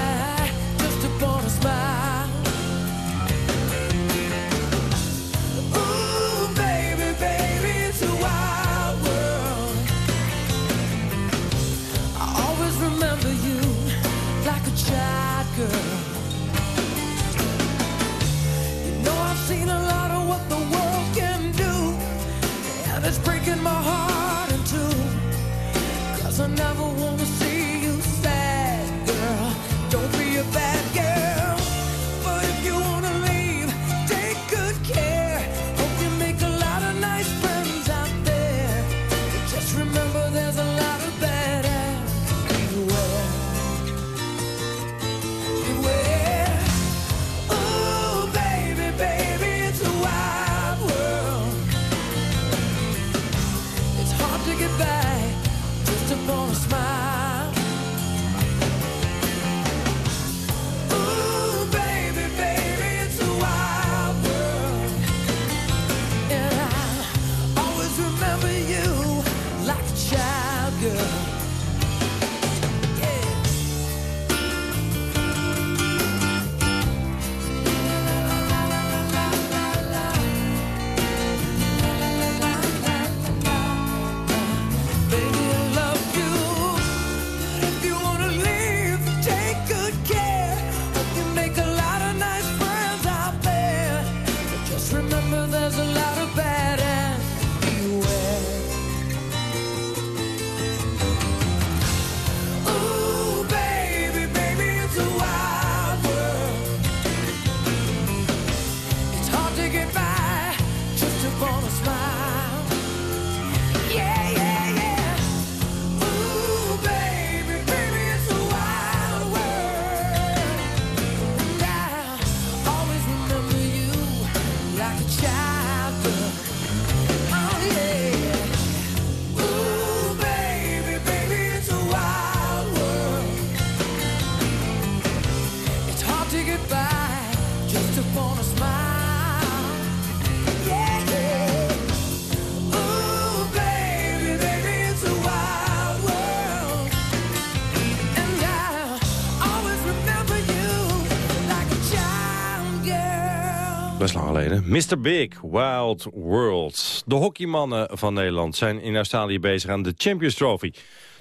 Mr. Big, Wild World. De hockeymannen van Nederland zijn in Australië bezig aan de Champions Trophy.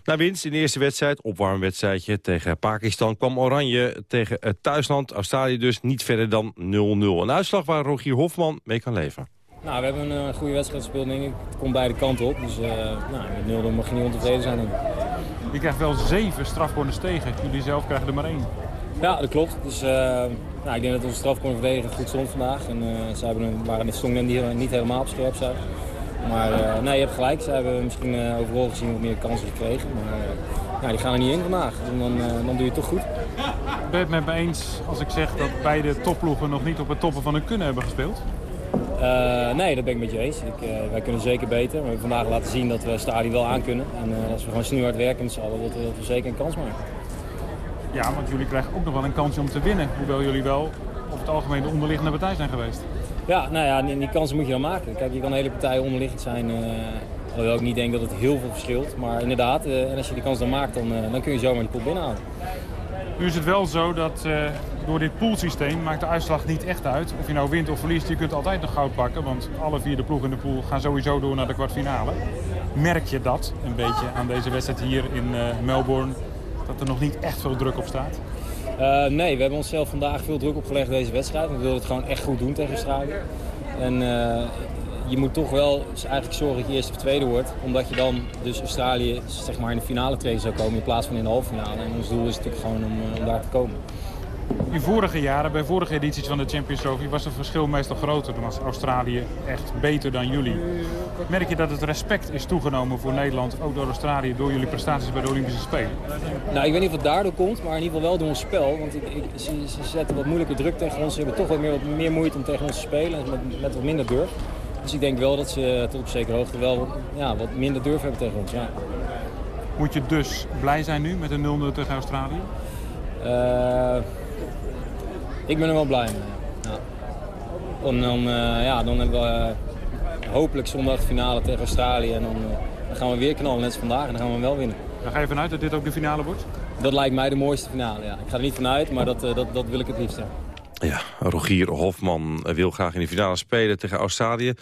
Na winst in de eerste wedstrijd, opwarmwedstrijdje tegen Pakistan... kwam Oranje tegen het thuisland, Australië dus, niet verder dan 0-0. Een uitslag waar Rogier Hofman mee kan leven. Nou, we hebben een eh, goede wedstrijd gespeeld, denk ik. Het komt beide kanten op. Dus uh, nou, met 0 mag je niet ontevreden zijn. Dan. Je krijgt wel zeven strafcorners tegen. Jullie zelf krijgen er maar één. Ja, dat klopt. Dus uh, nou, ik denk dat onze strafcorner goed stond vandaag. En uh, ze hebben een, waren, stonden niet, niet helemaal op scherp zijn. Maar uh, nee, je hebt gelijk. Ze hebben misschien uh, overal gezien wat meer kansen gekregen. Maar uh, ja, die gaan er niet in vandaag. En dan, dan doe je het toch goed. Ben je het met me eens als ik zeg dat beide topploegen nog niet op het toppen van hun kunnen hebben gespeeld? nee, dat ben ik met je eens. Ik, wij kunnen zeker beter. We hebben vandaag laten zien dat we Stadi wel aan kunnen. En als we gewoon snel hard werken met z'n allen, dat, dat we zeker een kans maken. Ja, want jullie krijgen ook nog wel een kansje om te winnen. Hoewel jullie wel over het algemeen de onderliggende partij zijn geweest. Ja, nou ja, die, die kansen moet je dan maken. Kijk, je kan een hele partij onderliggend zijn. Uh, alhoewel ik niet denk dat het heel veel verschilt. Maar inderdaad, uh, en als je die kans dan maakt, dan, uh, dan kun je zomaar die pool binnenhalen. Nu is het wel zo dat door dit poolsysteem maakt de uitslag niet echt uit. Of je nou wint of verliest, je kunt altijd nog goud pakken. Want alle vier de ploegen in de pool gaan sowieso door naar de kwartfinale. Merk je dat een beetje aan deze wedstrijd hier in Melbourne? Dat er nog niet echt veel druk op staat? Uh, nee, we hebben onszelf vandaag veel druk opgelegd deze wedstrijd. We wilden het gewoon echt goed doen tegen Australië. En uh, je moet toch wel eigenlijk zorgen dat je eerste of tweede wordt. Omdat je dan dus Australië zeg maar, in de finale twee zou komen in plaats van in de halve finale. En ons doel is natuurlijk gewoon om, om daar te komen. In vorige jaren, bij vorige edities van de Champions Trophy, was het verschil meestal groter. Dan was Australië echt beter dan jullie. Merk je dat het respect is toegenomen voor Nederland, ook door Australië, door jullie prestaties bij de Olympische Spelen? Nou, ik weet niet of het daardoor komt, maar in ieder geval wel door ons spel. Want ik, ik, ze, ze, zetten wat moeilijker druk tegen ons. Ze hebben toch wat meer, wat meer moeite om tegen ons te spelen, met, met wat minder durf. Dus ik denk wel dat ze tot op zekere hoogte wel ja, wat minder durf hebben tegen ons. Ja. Moet je dus blij zijn nu met een 0-0 tegen Australië? Uh, ik ben er wel blij mee. Ja. En dan, uh, ja, dan hebben we uh, hopelijk zondag de finale tegen Australië. En dan, uh, dan, gaan we weer knallen, net als vandaag. En dan gaan we hem wel winnen. Dan ga je vanuit dat dit ook de finale wordt? Dat lijkt mij de mooiste finale, ja. Ik ga er niet vanuit, maar dat, dat, dat wil ik het liefst, ja. Ja, Rogier Hofman wil graag in de finale spelen tegen Australië.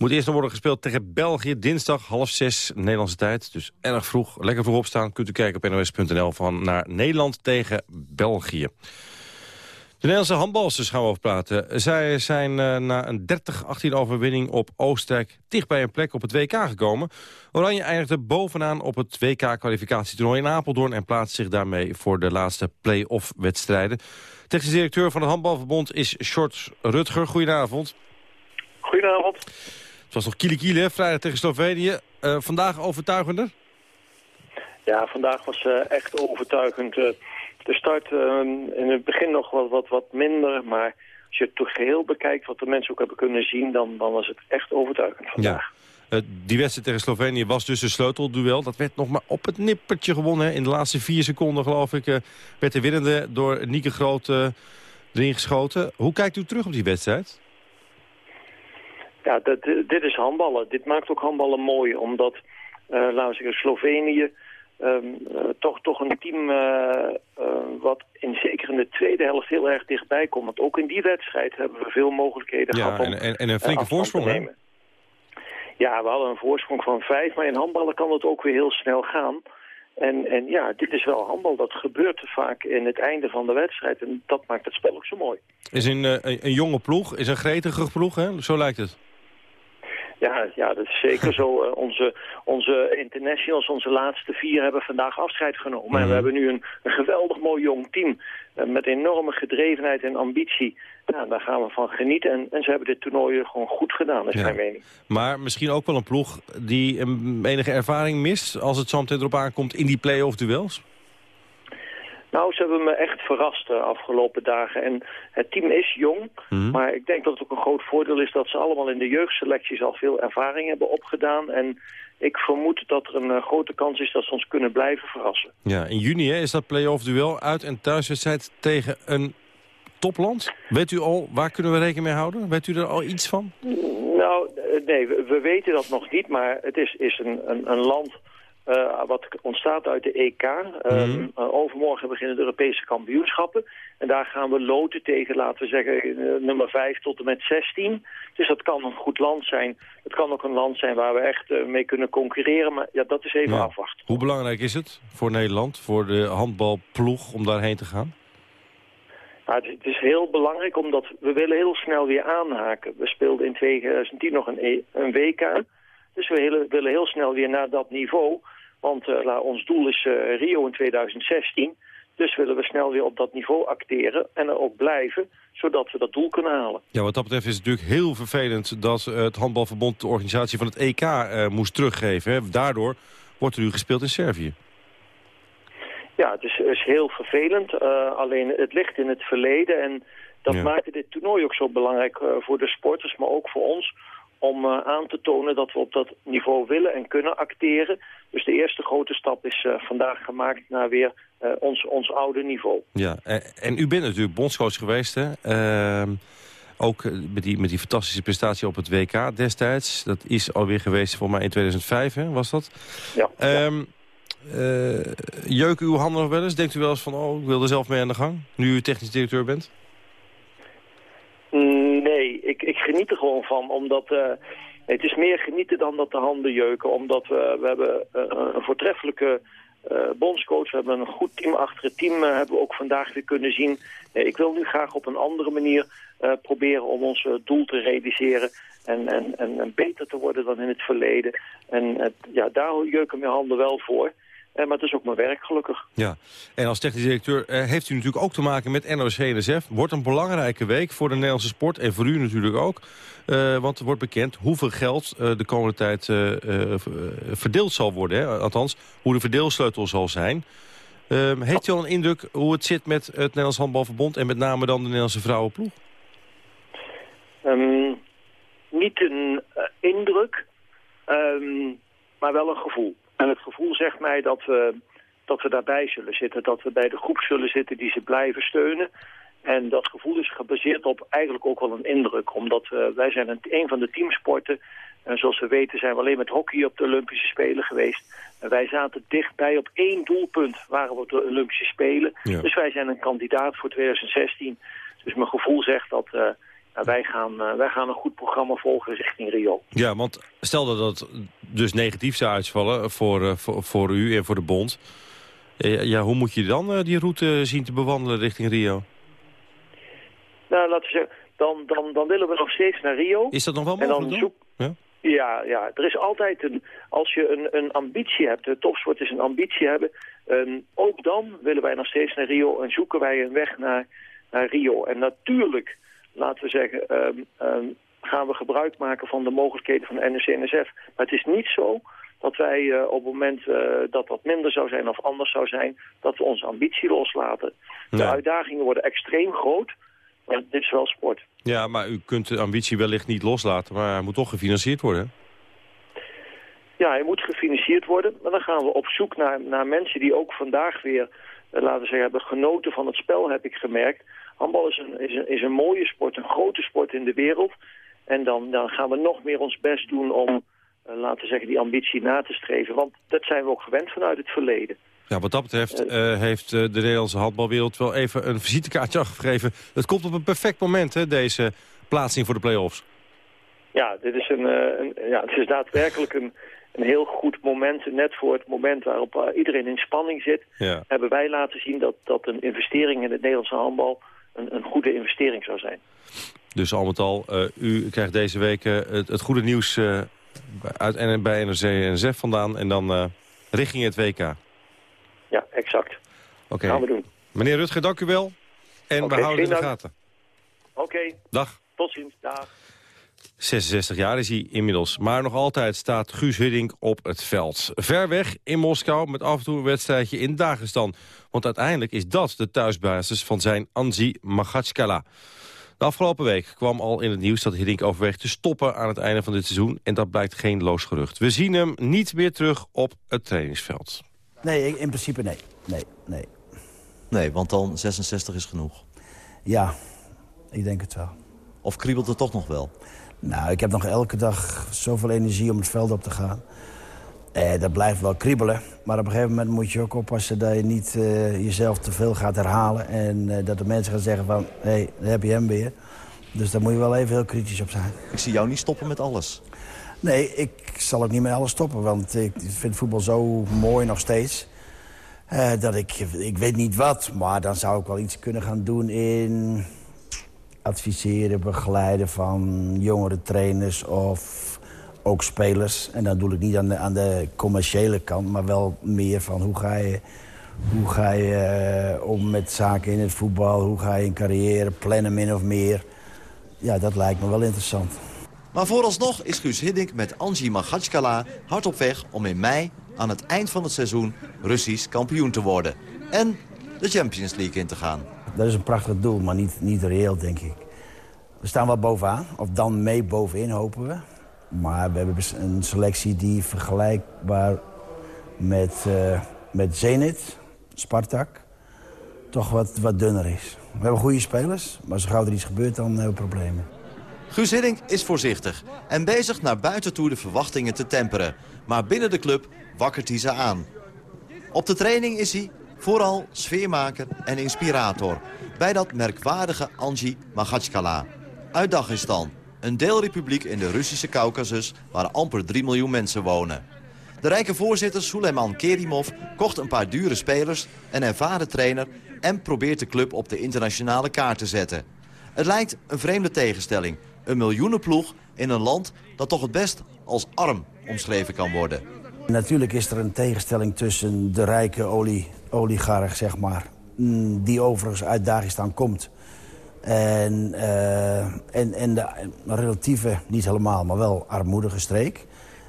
Moet eerst nog worden gespeeld tegen België. Dinsdag half zes Nederlandse tijd. Dus erg vroeg. Lekker vroeg opstaan. Kunt u kijken op nos.nl van naar Nederland tegen België. De Nederlandse handbalsters gaan we over praten. Zij zijn uh, na een 30-18 overwinning op Oostenrijk dicht bij een plek op het WK gekomen. Oranje eindigde bovenaan op het WK-kwalificatietoernooi in Apeldoorn... en plaatst zich daarmee voor de laatste play-off wedstrijden. Technisch directeur van het Handbalverbond is Short Rutger. Goedenavond. Goedenavond. Het was nog kiele vrijdag tegen Slovenië. Uh, vandaag overtuigender? Ja, vandaag was uh, echt overtuigend. De start uh, in het begin nog wat, wat, wat minder, maar als je het toch geheel bekijkt wat de mensen ook hebben kunnen zien, dan, dan was het echt overtuigend vandaag. Ja. Uh, die wedstrijd tegen Slovenië was dus een sleutelduel. Dat werd nog maar op het nippertje gewonnen. Hè. In de laatste vier seconden, geloof ik, uh, werd de winnende door Nieke Groot uh, erin geschoten. Hoe kijkt u terug op die wedstrijd? Ja, dat, dit is handballen. Dit maakt ook handballen mooi, omdat, laten we zeggen, Slovenië Um, uh, toch, toch een team uh, uh, wat in zeker in de tweede helft heel erg dichtbij komt. Want ook in die wedstrijd hebben we veel mogelijkheden ja, gehad om en, en, en een flinke voorsprong, te nemen. Ja, we hadden een voorsprong van vijf, maar in handballen kan het ook weer heel snel gaan. En, en ja, dit is wel handbal. Dat gebeurt vaak in het einde van de wedstrijd. En dat maakt het spel ook zo mooi. Is een, een, een jonge ploeg, is een gretige ploeg, hè? Zo lijkt het. Ja, ja, dat is zeker zo. Uh, onze, onze internationals, onze laatste vier, hebben vandaag afscheid genomen. Mm -hmm. En we hebben nu een, een geweldig mooi jong team. Uh, met enorme gedrevenheid en ambitie. Daar gaan we van genieten. En, en ze hebben dit toernooi gewoon goed gedaan, is ja. mijn mening. Maar misschien ook wel een ploeg die een enige ervaring mist... als het zo meteen erop aankomt in die play-off duels? Nou, ze hebben me echt verrast de afgelopen dagen. En het team is jong, mm -hmm. maar ik denk dat het ook een groot voordeel is... dat ze allemaal in de jeugdselecties al veel ervaring hebben opgedaan. En ik vermoed dat er een uh, grote kans is dat ze ons kunnen blijven verrassen. Ja, in juni hè, is dat play-off duel uit- en thuiswedstrijd tegen een topland? Weet u al, waar kunnen we rekening mee houden? Weet u er al iets van? Nou, eh, nee, we, we weten dat nog niet, maar het is, is een, een, een land eh, wat ontstaat uit de EK. Ehm, Mhm. eh, overmorgen beginnen de Europese kampioenschappen. En daar gaan we loten tegen, laten we zeggen, eh, nummer 5 tot en met 16. Dus dat kan een goed land zijn. Het kan ook een land zijn waar we echt mee kunnen concurreren. Maar ja, dat is even afwachten. Hoe belangrijk is het voor Nederland, voor de handbalploeg, om daarheen te gaan? Het, is heel belangrijk omdat we willen heel snel weer aanhaken. We speelden in 2010 nog een, E- een WK. Dus we willen heel snel weer naar dat niveau. Want la- ons doel is eh, Rio in 2016. Dus willen we snel weer op dat niveau acteren en er ook blijven. Zodat we dat doel kunnen halen. Ja, wat dat betreft is het natuurlijk heel vervelend dat eh, het handbalverbond de organisatie van het EK moest teruggeven. Hè. Daardoor wordt er nu gespeeld in Servië. Ja, het is, is heel vervelend. alleen het ligt in het verleden. En dat Ja. maakte dit toernooi ook zo belangrijk voor de sporters, maar ook voor ons. Om eh, aan te tonen dat we op dat niveau willen en kunnen acteren. Dus de eerste grote stap is eh, vandaag gemaakt naar weer eh, ons, ons oude niveau. Ja, en, u bent natuurlijk bondscoach geweest, hè? Ehm, ook met die, met die fantastische prestatie op het WK destijds. Dat is alweer geweest voor mij in 2005, hè? was dat? Ja. Ehm, eh, jeuken uw handen nog wel eens? Denkt u wel eens van, oh, ik wil er zelf mee aan de gang? Nu u technisch directeur bent? Nee, ik, ik geniet er gewoon van, omdat eh, het is meer genieten dan dat de handen jeuken. Omdat we, we hebben eh, een voortreffelijke eh, bondscoach, we hebben een goed team achter team, hebben we ook vandaag weer kunnen zien. Ik wil nu graag op een andere manier proberen om ons doel te realiseren en, en, en, beter te worden dan in het verleden. En ja, daar jeuken mijn handen wel voor. Eh, maar het is ook mijn werk, gelukkig. Ja, en als technisch directeur eh, heeft u natuurlijk ook te maken met NOC-NSF. Wordt een belangrijke week voor de Nederlandse sport en voor u natuurlijk ook. Eh, want er wordt bekend hoeveel geld de komende tijd verdeeld zal worden. Hè? Althans, hoe de verdeelsleutel zal zijn. Ehm, heeft u al een indruk hoe het zit met het Nederlands Handbalverbond... en met name dan de Nederlandse vrouwenploeg? Ehm, niet een indruk, ehm, maar wel een gevoel. En het gevoel zegt mij dat we, dat we daarbij zullen zitten. Dat we bij de groep zullen zitten die ze blijven steunen. En dat gevoel is gebaseerd op eigenlijk ook wel een indruk. Omdat we, wij zijn een, een van de teamsporten. En zoals we weten zijn we alleen met hockey op de Olympische Spelen geweest. En wij zaten dichtbij op één doelpunt waren we op de Olympische Spelen. Ja. Dus wij zijn een kandidaat voor 2016. Dus mijn gevoel zegt dat eh, wij, gaan, eh, wij gaan een goed programma volgen richting Rio. Ja, want stel dat dat dus negatief zou uitvallen voor, eh, voor, voor u en voor de bond... Eh, ja, hoe moet je dan die route zien te bewandelen richting Rio? Nou, laten we zeggen, dan, dan, dan willen we nog steeds naar Rio. Is dat nog wel mogelijk dan dan? zoek, Ja? Ja, ja, er is altijd een... Als je een, een ambitie hebt, de topsport is een ambitie hebben... ook dan willen wij nog steeds naar Rio en zoeken wij een weg naar, naar Rio. En natuurlijk, laten we zeggen, ehm, ehm, gaan we gebruik maken van de mogelijkheden van de NSC-NSF. Maar het is niet zo dat wij eh, op het moment eh, dat dat minder zou zijn of anders zou zijn... dat we onze ambitie loslaten. De uitdagingen worden extreem groot, maar dit is wel sport. Ja, maar u kunt de ambitie wellicht niet loslaten, maar hij moet toch gefinancierd worden. Ja, hij moet gefinancierd worden. Maar dan gaan we op zoek naar, naar mensen die ook vandaag weer, eh, laten we zeggen, hebben genoten van het spel, heb ik gemerkt. Handbal is een, is een, is een mooie sport, een grote sport in de wereld. En dan, dan gaan we nog meer ons best doen om, eh, laten we zeggen, die ambitie na te streven. Want dat zijn we ook gewend vanuit het verleden. Ja, wat dat betreft eh, heeft eh, de Nederlandse handbalwereld wel even een visitekaartje afgegeven. Het komt op een perfect moment, hè, deze plaatsing voor de play-offs. Ja, dit is, een, een, ja, het is daadwerkelijk een, een heel goed moment. Net voor het moment waarop iedereen in spanning zit, Ja. hebben wij laten zien dat, dat een investering in het Nederlandse handbal een, een goede investering zou zijn. Dus al met al, eh, u krijgt deze week eh, het, het goede nieuws eh, uit, en bij NRC en NSF vandaan. En dan richting het WK. Ja, exact. Oké. Gaan we doen. Meneer Rutger, dank u wel. En we houden in de dank. gaten. Oké, Dag. tot ziens. Dag. 66 jaar is hij inmiddels. Maar nog altijd staat Guus Hiddink op het veld. Ver weg in Moskou met af en toe een wedstrijdje in Dagestan. Want uiteindelijk is dat de thuisbasis van zijn Anzi Magatskala. De afgelopen week kwam al in het nieuws dat Hiddink overweegt te stoppen aan het einde van dit seizoen. En dat blijkt geen loos gerucht. We zien hem niet meer terug op het trainingsveld. Nee, in principe nee. Nee, nee. Nee, want dan 66 is genoeg. Ja, ik denk het wel. Of kriebelt het toch nog wel? Nou, ik heb nog elke dag zoveel energie om het veld op te gaan. Eh, dat blijft wel kriebelen. Maar op een gegeven moment moet je ook oppassen dat je niet eh, jezelf te veel gaat herhalen. En eh, dat de mensen gaan zeggen van, hé, hey, daar heb je hem weer. Dus daar moet je wel even heel kritisch op zijn. Ik zie jou niet stoppen met alles. Nee, ik zal ook niet met alles stoppen. Want ik vind voetbal zo mooi nog steeds. Uh, dat ik, ik weet niet wat, maar dan zou ik wel iets kunnen gaan doen in adviseren, begeleiden van jongere trainers of ook spelers. En dan doe ik niet aan de, aan de commerciële kant, maar wel meer van hoe ga je, hoe ga je uh, om met zaken in het voetbal, hoe ga je een carrière plannen min of meer. Ja, dat lijkt me wel interessant. Maar vooralsnog is Guus Hiddink met Angie Magatskala hard op weg om in mei aan het eind van het seizoen Russisch kampioen te worden. En de Champions League in te gaan. Dat is een prachtig doel, maar niet, niet reëel, denk ik. We staan wel bovenaan, of dan mee bovenin, hopen we. Maar we hebben een selectie die vergelijkbaar met, uh, met Zenit, Spartak, toch wat, wat dunner is. We hebben goede spelers, maar zo gauw er iets gebeurt, dan hebben we problemen. Guus Hiddink is voorzichtig en bezig naar buiten toe de verwachtingen te temperen. Maar binnen de club wakkert hij ze aan. Op de training is hij vooral sfeermaker en inspirator... bij dat merkwaardige Angie Magatskala uit Dagestan. Een deelrepubliek in de Russische Caucasus waar amper 3 miljoen mensen wonen. De rijke voorzitter Suleiman Kerimov kocht een paar dure spelers, een ervaren trainer... en probeert de club op de internationale kaart te zetten. Het lijkt een vreemde tegenstelling. Een miljoenenploeg in een land dat toch het best als arm omschreven kan worden. Natuurlijk is er een tegenstelling tussen de rijke olie, oligarch, zeg maar... Mm, die overigens uit Dagestan komt... En, uh, en, en de relatieve, niet helemaal, maar wel armoedige streek.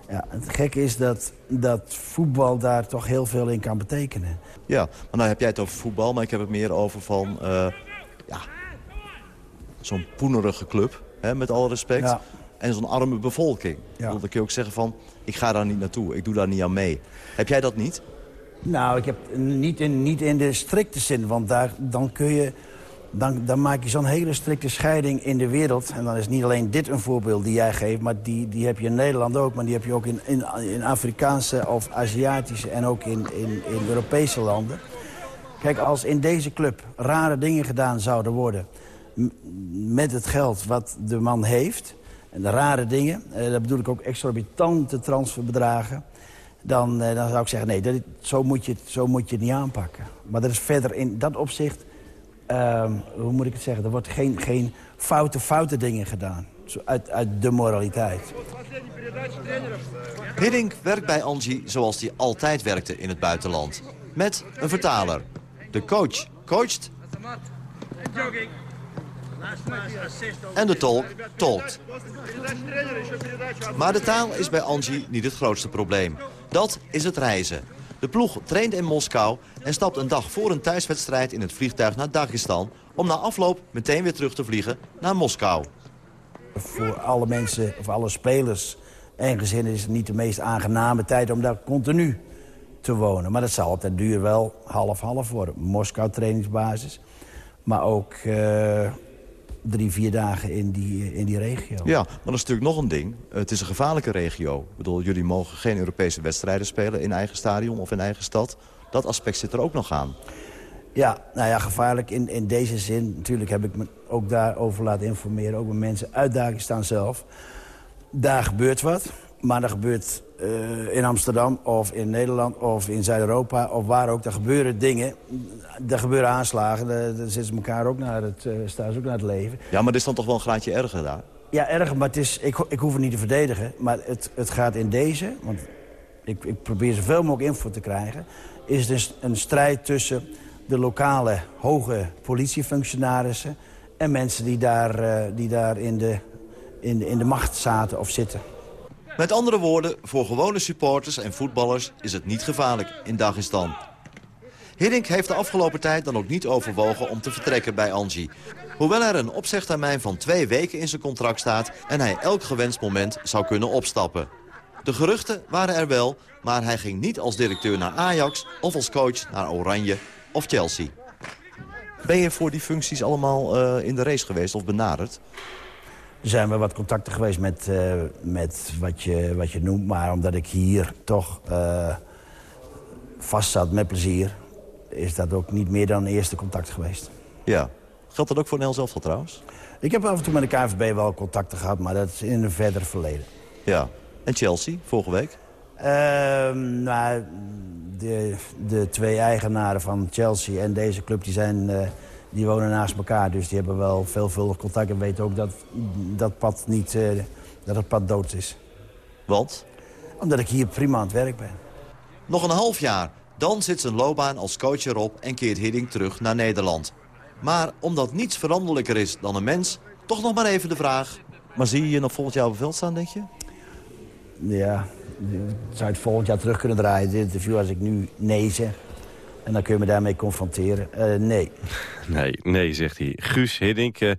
Ja, het gekke is dat, dat voetbal daar toch heel veel in kan betekenen. Ja, maar nou heb jij het over voetbal, maar ik heb het meer over van... Uh, ja, zo'n poenerige club, hè, met alle respect. Ja. En zo'n arme bevolking. Ja. Dan kun je ook zeggen van, ik ga daar niet naartoe, ik doe daar niet aan mee. Heb jij dat niet? Nou, ik heb niet in, niet in de strikte zin, want daar, dan kun je dan, dan maak je zo'n hele strikte scheiding in de wereld. En dan is niet alleen dit een voorbeeld die jij geeft... maar die, die heb je in Nederland ook, maar die heb je ook in, in, in Afrikaanse of Aziatische... en ook in, in, in Europese landen. Kijk, als in deze club rare dingen gedaan zouden worden... met het geld wat de man heeft... en de rare dingen, eh, dat bedoel ik ook exorbitante transferbedragen... Dan, eh, dan zou ik zeggen, nee, dat, zo, moet je zo moet je het niet aanpakken. Maar er is verder in dat opzicht uh, hoe moet ik het zeggen, er wordt geen, geen foute, foute dingen gedaan. Uit, uit de moraliteit. Hiddink werkt bij Angie zoals hij altijd werkte in het buitenland. Met een vertaler. De coach coacht. En de tolk tolkt. Maar de taal is bij Angie niet het grootste probleem. Dat is het reizen. De ploeg traint in Moskou en stapt een dag voor een thuiswedstrijd in het vliegtuig naar Dagestan... om na afloop meteen weer terug te vliegen naar Moskou. Voor alle mensen, of alle spelers en gezinnen is het niet de meest aangename tijd om daar continu te wonen. Maar dat zal den duur wel half-half worden. Moskou trainingsbasis, maar ook uh, drie, vier dagen in die, in die regio. Ja, maar dat is natuurlijk nog een ding. Het is een gevaarlijke regio. Ik bedoel, jullie mogen geen Europese wedstrijden spelen in eigen stadion of in eigen stad. Dat aspect zit er ook nog aan. Ja, nou ja, gevaarlijk in, in deze zin. Natuurlijk heb ik me ook daarover laten informeren. Ook met mensen uit Dagestan zelf. Daar gebeurt wat. Maar er gebeurt uh, in Amsterdam of in Nederland of in Zuid-Europa of waar ook. Er gebeuren dingen. Er gebeuren aanslagen. Daar zitten ze elkaar ook naar het, uh, staan ze ook naar het leven. Ja, maar dit is dan toch wel een graadje erger daar? Ja, erger, maar het is, ik, ik hoef het niet te verdedigen. Maar het, het gaat in deze, want ik, ik probeer zoveel mogelijk info te krijgen... is het dus een strijd tussen de lokale hoge politiefunctionarissen... en mensen die daar, uh, die daar in, de, in, de, in de macht zaten of zitten. Met andere woorden, voor gewone supporters en voetballers is het niet gevaarlijk in Dagestan. Hiddink heeft de afgelopen tijd dan ook niet overwogen om te vertrekken bij Angie. Hoewel er een opzegtermijn van twee weken in zijn contract staat... en hij elk gewenst moment zou kunnen opstappen. De geruchten waren er wel, maar hij ging niet als directeur naar Ajax... of als coach naar Oranje of Chelsea. Ben je voor die functies allemaal eh, in de race geweest of benaderd? Er zijn wel wat contacten geweest met, eh, met wat, je, wat je noemt. Maar omdat ik hier toch uh, vast zat met plezier... is dat ook niet meer dan eerste contact geweest. Ja. Geldt dat ook voor Nel zelf trouwens? Ik heb af en toe met de KNVB wel contacten gehad, maar dat is in een verder verleden. Ja. En Chelsea, vorige week? Ehm, nou, de, de twee eigenaren van Chelsea en deze club die zijn, uh, die wonen naast elkaar. Dus die hebben wel veelvuldig contact en weten ook dat, dat, pad niet, uh, dat het pad dood is. Want? Omdat ik hier prima aan het werk ben. Nog een half jaar, dan zit zijn loopbaan als coach erop en keert Hiddink terug naar Nederland. Maar omdat niets veranderlijker is dan een mens, toch nog maar even de vraag... maar zie je je nog volgend jaar op het veld staan, denk je? Ja, zou het volgend jaar terug kunnen draaien, dit interview, als ik nu nee zeg. En dan kun je me daarmee confronteren. Uh, nee. Nee, nee, zegt hij. Guus Hiddink, uh,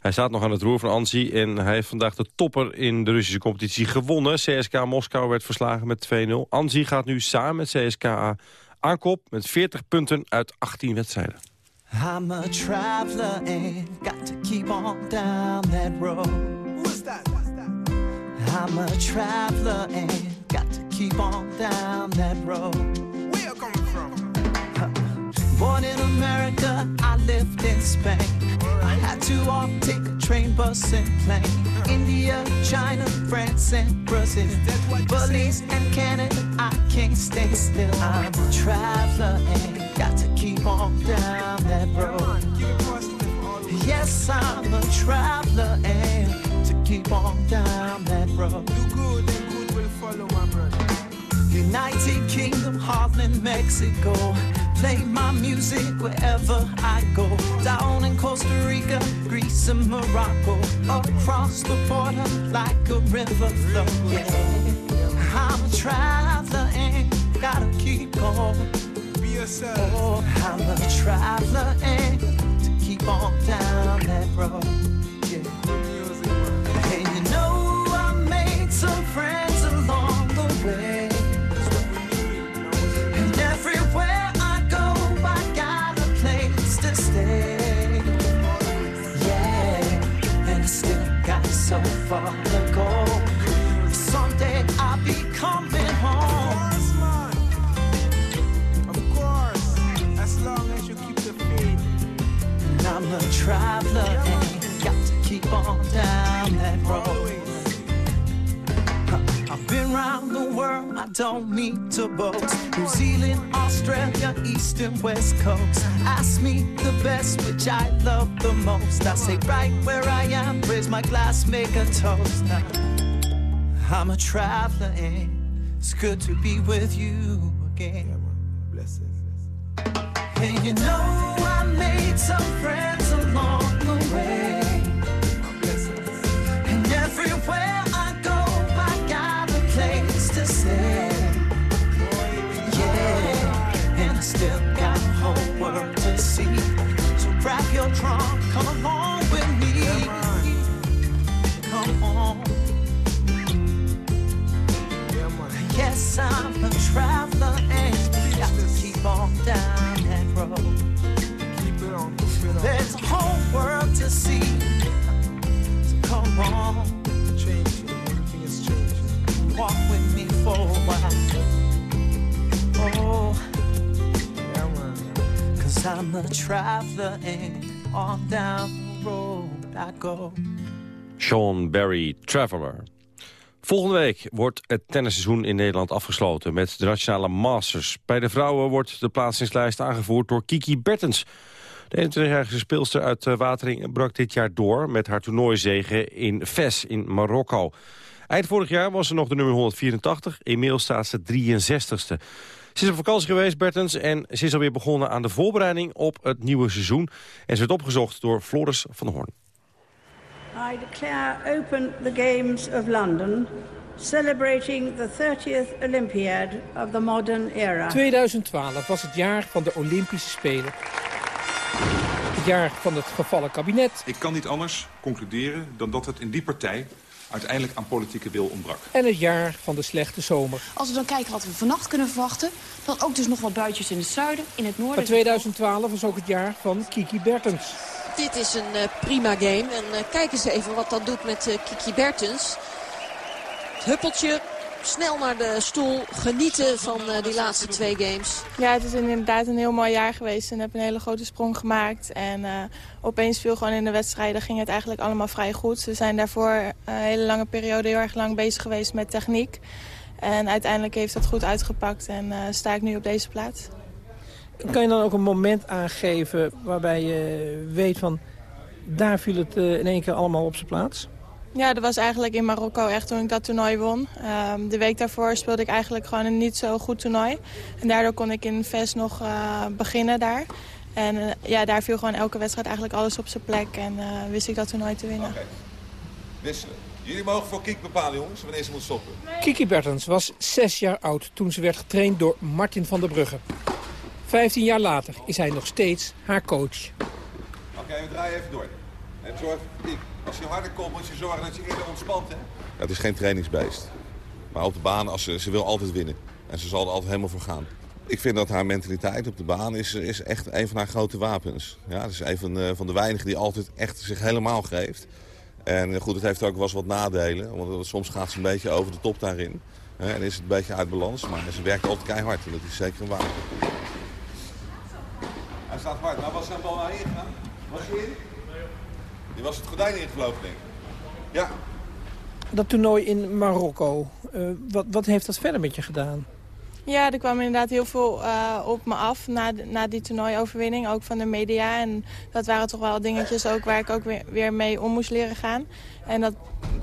hij staat nog aan het roer van Anzi... en hij heeft vandaag de topper in de Russische competitie gewonnen. CSK Moskou werd verslagen met 2-0. Anzi gaat nu samen met CSKA aan kop met 40 punten uit 18 wedstrijden. I'm a traveler and got to keep on down that road. Who's that? I'm a traveler and got to keep on down that road. Where you coming from? Born in America, I lived in Spain. I had to walk, take a train, bus, and plane. India, China, France, and Brazil. Belize and Canada, I can't stay still. I'm a traveler and got to keep on down that road. Yes, I'm a traveler and to keep on down that road. Do good and good will follow my brother. United Kingdom, Holland, Mexico. Play my music wherever I go. Down in Costa Rica, Greece, and Morocco. Across the border like a river flow. Yeah, I'm a traveler and gotta keep going. Be yourself. Oh, I'm a traveler and to keep on down that road. Yeah. And you know I made some friends along the way. Far. Someday I'll be coming home. Of course, as long as you keep the faith. And I'm a traveler and got to keep on down that road. Around the world, I don't mean to boast. New Zealand, Australia, East and West Coast. Ask me the best, which I love the most. I say right where I am, raise my glass, make a toast. I'm a traveler and it's good to be with you again. And you know I made some friends along the way. And everywhere still got a whole world to see. So grab your trunk, come along with me. Come on. Yes, I'm a traveler and got to keep on down that road. Keep it on, keep it on. There's a whole world to see. So come on, Changing, everything is changing. walk with me for a while. Oh. I'm a traveler on down the road I go. Sean Barry, Traveler. Volgende week wordt het tennisseizoen in Nederland afgesloten met de Nationale Masters. Bij de vrouwen wordt de plaatsingslijst aangevoerd door Kiki Bertens. De 21-jarige speelster uit eh, Watering brak dit jaar door met haar toernooizege in Fes in Marokko. Eind vorig jaar was ze nog de nummer 184, inmiddels staat ze 63ste. Ze is op vakantie geweest, Bertens, en ze is alweer begonnen aan de voorbereiding op het nieuwe seizoen. En ze werd opgezocht door Floris van der Hoorn. I declare open the Games of London, celebrating the 30th Olympiad of the modern era. 2012 was het jaar van de Olympische Spelen. Het jaar van het gevallen kabinet. Ik kan niet anders concluderen dan dat het in die partij uiteindelijk aan politieke wil ontbrak. En het jaar van de slechte zomer. Als we dan kijken wat we vannacht kunnen verwachten... dan ook dus nog wat buitjes in het zuiden, in het noorden. Maar 2012 was ook het jaar van Kiki Bertens. Dit is een uh, prima game. En uh, kijk eens even wat dat doet met uh, Kiki Bertens. Het huppeltje, snel naar de stoel, genieten van uh, die laatste twee games. Ja, het is inderdaad een heel mooi jaar geweest en heb een hele grote sprong gemaakt. En uh, opeens viel gewoon in de wedstrijden ging het eigenlijk allemaal vrij goed. We zijn daarvoor een hele lange periode heel erg lang bezig geweest met techniek. En uiteindelijk heeft dat goed uitgepakt en uh, sta ik nu op deze plaats. Kan je dan ook een moment aangeven waarbij je weet van... daar viel het in één keer allemaal op zijn plaats? Ja, dat was eigenlijk in Marokko echt toen ik dat toernooi won. Um, de week daarvoor speelde ik eigenlijk gewoon een niet zo goed toernooi. En daardoor kon ik in VES nog uh, beginnen daar. En uh, ja, daar viel gewoon elke wedstrijd eigenlijk alles op zijn plek. En uh, wist ik dat toernooi te winnen. Okay. Wisselen. Jullie mogen voor Kik bepalen, jongens, wanneer ze moet stoppen. Kiki Bertens was zes jaar oud toen ze werd getraind door Martin van der Brugge. Vijftien jaar later is hij nog steeds haar coach. Oké, okay, we draaien even door. En zorg, Kik, als je harder komt, moet je zorgen dat je eerder ontspant. Hè? Ja, het is geen trainingsbeest. Maar op de baan, als ze, ze wil altijd winnen. En ze zal er altijd helemaal voor gaan. Ik vind dat haar mentaliteit op de baan is, is echt een van haar grote wapens. Ja, het is een van de, van de weinigen die altijd echt zich helemaal geeft. En goed, het heeft ook wel eens wat nadelen. Want soms gaat ze een beetje over de top daarin. Hè, en is het een beetje uit balans. Maar ze werkt altijd keihard. En dat is zeker een wapen. Hij staat hard. Nou, was zijn bal naar ingegaan? Was hij in? Die was het gordijn ingevlogen, denk ik. Ja. Dat toernooi in Marokko, uh, wat, wat heeft dat verder met je gedaan? Ja, er kwam inderdaad heel veel uh, op me af na, na die toernooioverwinning, ook van de media. En dat waren toch wel dingetjes ook waar ik ook weer, weer mee om moest leren gaan. En dat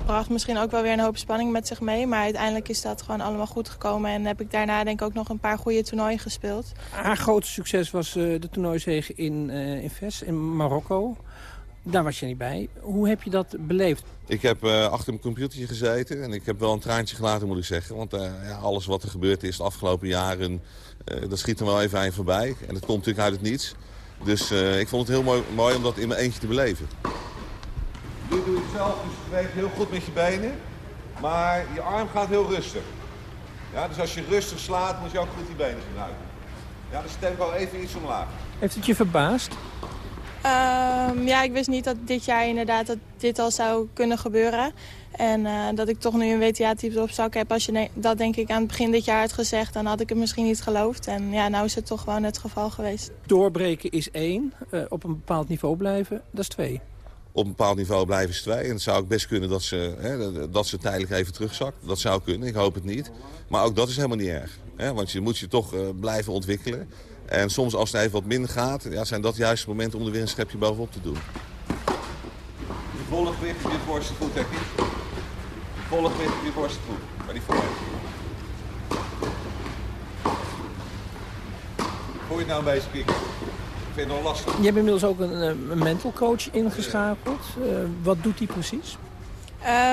bracht misschien ook wel weer een hoop spanning met zich mee. Maar uiteindelijk is dat gewoon allemaal goed gekomen. En heb ik daarna denk ik ook nog een paar goede toernooien gespeeld. Haar grootste succes was uh, de toernooizege in, uh, in Ves, in Marokko. Daar was je niet bij. Hoe heb je dat beleefd? Ik heb uh, achter mijn computertje gezeten en ik heb wel een traantje gelaten moet ik zeggen. Want uh, ja, alles wat er gebeurd is de afgelopen jaren, uh, dat schiet er wel even aan voorbij. En dat komt natuurlijk uit het niets. Dus ik vond het heel mooi, mooi om dat in mijn eentje te beleven. Nu doe je het zelf, dus je beweegt heel goed met je benen. Maar je arm gaat heel rustig. Ja, dus als je rustig slaat, moet je ook goed die benen gebruiken. Ja, dus tempo even iets omlaag. Heeft het je verbaasd? Um, ja, ik wist niet dat dit jaar inderdaad dat dit al zou kunnen gebeuren. En uh, dat ik toch nu een WTA-type op zak heb. Als je dat denk ik aan het begin dit jaar had gezegd, dan had ik het misschien niet geloofd. En ja, nou is het toch gewoon het geval geweest. Doorbreken is één, uh, op een bepaald niveau blijven, dat is twee. Op een bepaald niveau blijven is twee. En het zou ook best kunnen dat ze, hè, dat ze tijdelijk even terugzakt. Dat zou kunnen, ik hoop het niet. Maar ook dat is helemaal niet erg. Hè, want je moet je toch uh, blijven ontwikkelen. En soms als het even wat minder gaat, ja, zijn dat juist momenten om er weer een schepje bovenop te doen. Je volle gewicht op je voorste voet, heb je? Volle gewicht op je voorste voet, bij die voorhand. Hoe je het nou beetje kieken? Ik vind het wel lastig. Je hebt inmiddels ook een, een mental coach ingeschakeld. Uh, wat doet die precies?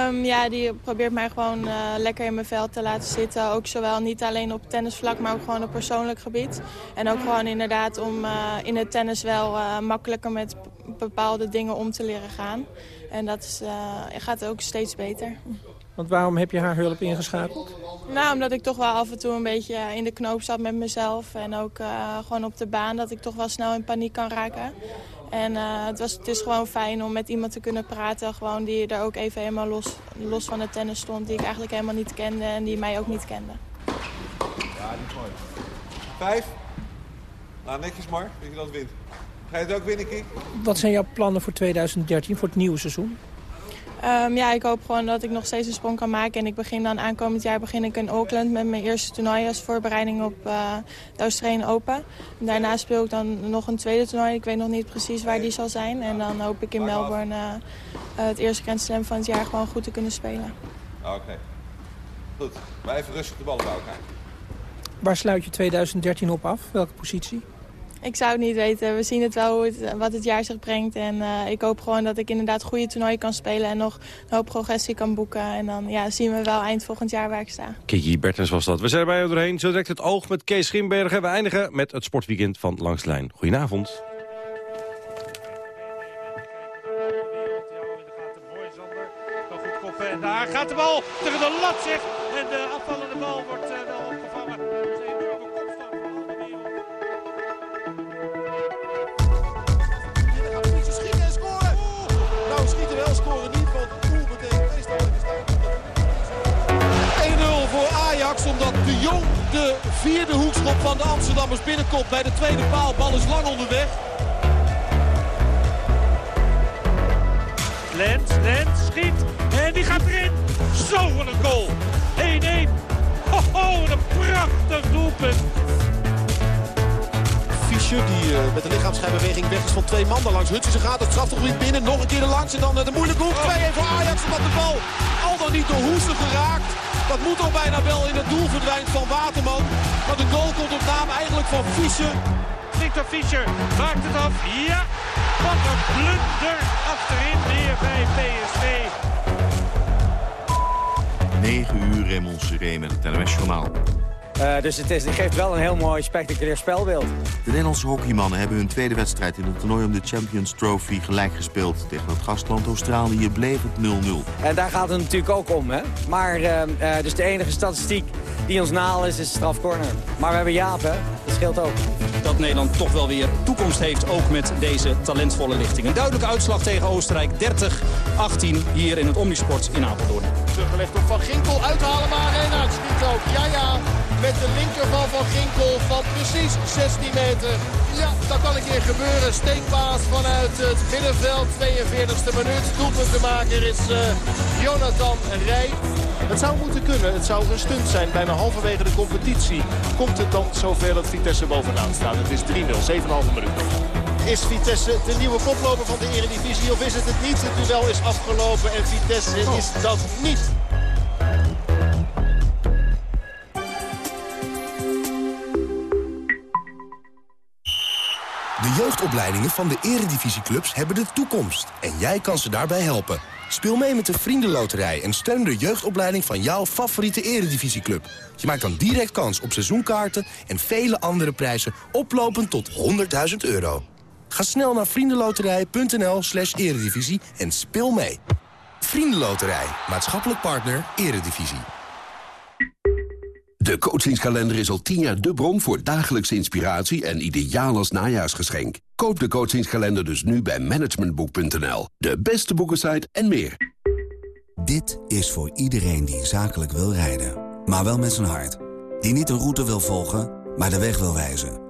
Um, ja, die probeert mij gewoon uh, lekker in mijn veld te laten zitten. Ook zowel niet alleen op tennisvlak, maar ook gewoon op persoonlijk gebied. En ook gewoon inderdaad om uh, in het tennis wel uh, makkelijker met bepaalde dingen om te leren gaan. En dat is, gaat ook steeds beter. Want waarom heb je haar hulp ingeschakeld? Nou, omdat ik toch wel af en toe een beetje in de knoop zat met mezelf. En ook gewoon op de baan dat ik toch wel snel in paniek kan raken. En uh, het, was, het is gewoon fijn om met iemand te kunnen praten. Gewoon die er ook even helemaal los, los van het tennis stond. Die ik eigenlijk helemaal niet kende en die mij ook niet kende. Ja, die is mooi. Vijf. Nou, netjes maar. Weet je dat wint. Ga je het ook winnen, Kik? Wat zijn jouw plannen voor 2013, voor het nieuwe seizoen? Um, ja, ik hoop gewoon dat ik nog steeds een sprong kan maken. En ik begin dan aankomend jaar begin ik in Auckland met mijn eerste toernooi als voorbereiding op uh, de Australian Open. En daarna speel ik dan nog een tweede toernooi. Ik weet nog niet precies waar die zal zijn. En dan hoop ik in Melbourne uh, uh, het eerste Grand Slam van het jaar gewoon goed te kunnen spelen. Oké. Okay. Goed. Maar even rustig de ballen bij elkaar. Waar sluit je 2013 op af? Welke positie? Ik zou het niet weten. We zien het wel het, eh, wat het jaar zich brengt. En eh, ik hoop gewoon dat ik inderdaad goede toernooien kan spelen... en nog een hoop progressie kan boeken. En dan ja, zien we wel eind volgend jaar waar ik sta. Kiki Bertens was dat. We zijn er bij doorheen. Zo direct het oog met Kees Schimbergen. We eindigen met het sportweekend van Langslijn. Goedenavond. Daar gaat de bal tegen de lat, zeg. En de afvallende bal wordt Ajax, omdat de Jong de vierde hoekschop van de Amsterdammers binnenkomt bij de tweede paal. Bal is lang onderweg. Lens, Lens schiet en die gaat erin. Zo, wat een goal. 1-1. Ho, wat een prachtig doelpunt. Fischer die uh, met de lichaamsschijnbeweging weg is van twee man. Daar langs Hutsen gaat het strafgebied binnen. Nog een keer erlangs en dan uh, de moeilijke hoek. 2-1 voor Ajax omdat de bal al dan niet door Hoesen geraakt. Dat moet al bijna wel in het doel verdwijnt van Waterman. Maar de goal komt op naam eigenlijk van Fischer. Victor Fischer maakt het af. Ja, wat een blunder achterin weer bij PSV. 9 uur Raymond Seré met het NOS Journaal. Uh, dus het, is, het geeft wel een heel mooi spectaculair spelbeeld. De Nederlandse hockeymannen hebben hun tweede wedstrijd in het toernooi om de Champions Trophy gelijk gespeeld. Tegen het gastland Australië bleef het 0-0. En daar gaat het natuurlijk ook om. Hè? Maar uh, uh, dus de enige statistiek die ons naal is, is strafcorner. Maar we hebben Jaap, hè? dat scheelt ook. Dat Nederland toch wel weer toekomst heeft, ook met deze talentvolle lichting. Een duidelijke uitslag tegen Oostenrijk, 30-18 hier in het Omnisport in Apeldoorn. Teruggelegd op Van Ginkel, uithalen maar en uitschiet ook. Ja, ja, met de linker van Ginkel van precies 16 meter. Ja, dat kan een keer gebeuren. Steekpaas vanuit het middenveld, 42e minuut. Doelpuntenmaker is uh, Jonathan Rij. Het zou moeten kunnen. Het zou een stunt zijn. Bijna halverwege de competitie komt het dan zover dat Vitesse bovenaan staat. Het is 3-0, 7,5 minuut nog. Is Vitesse de nieuwe koploper van de Eredivisie of is het het niet? Het duel is afgelopen en Vitesse is dat niet. De jeugdopleidingen van de eredivisieclubs hebben de toekomst. En jij kan ze daarbij helpen. Speel mee met de Vriendenloterij en steun de jeugdopleiding van jouw favoriete eredivisieclub. Je maakt dan direct kans op seizoenkaarten en vele andere prijzen oplopend tot 100.000 euro. Ga snel naar vriendenloterij.nl slash eredivisie en speel mee. Vriendenloterij, maatschappelijk partner, eredivisie. De coachingskalender is al tien jaar de bron voor dagelijkse inspiratie en ideaal als najaarsgeschenk. Koop de coachingskalender dus nu bij managementboek.nl. De beste boekensite en meer. Dit is voor iedereen die zakelijk wil rijden, maar wel met zijn hart. Die niet een route wil volgen, maar de weg wil wijzen.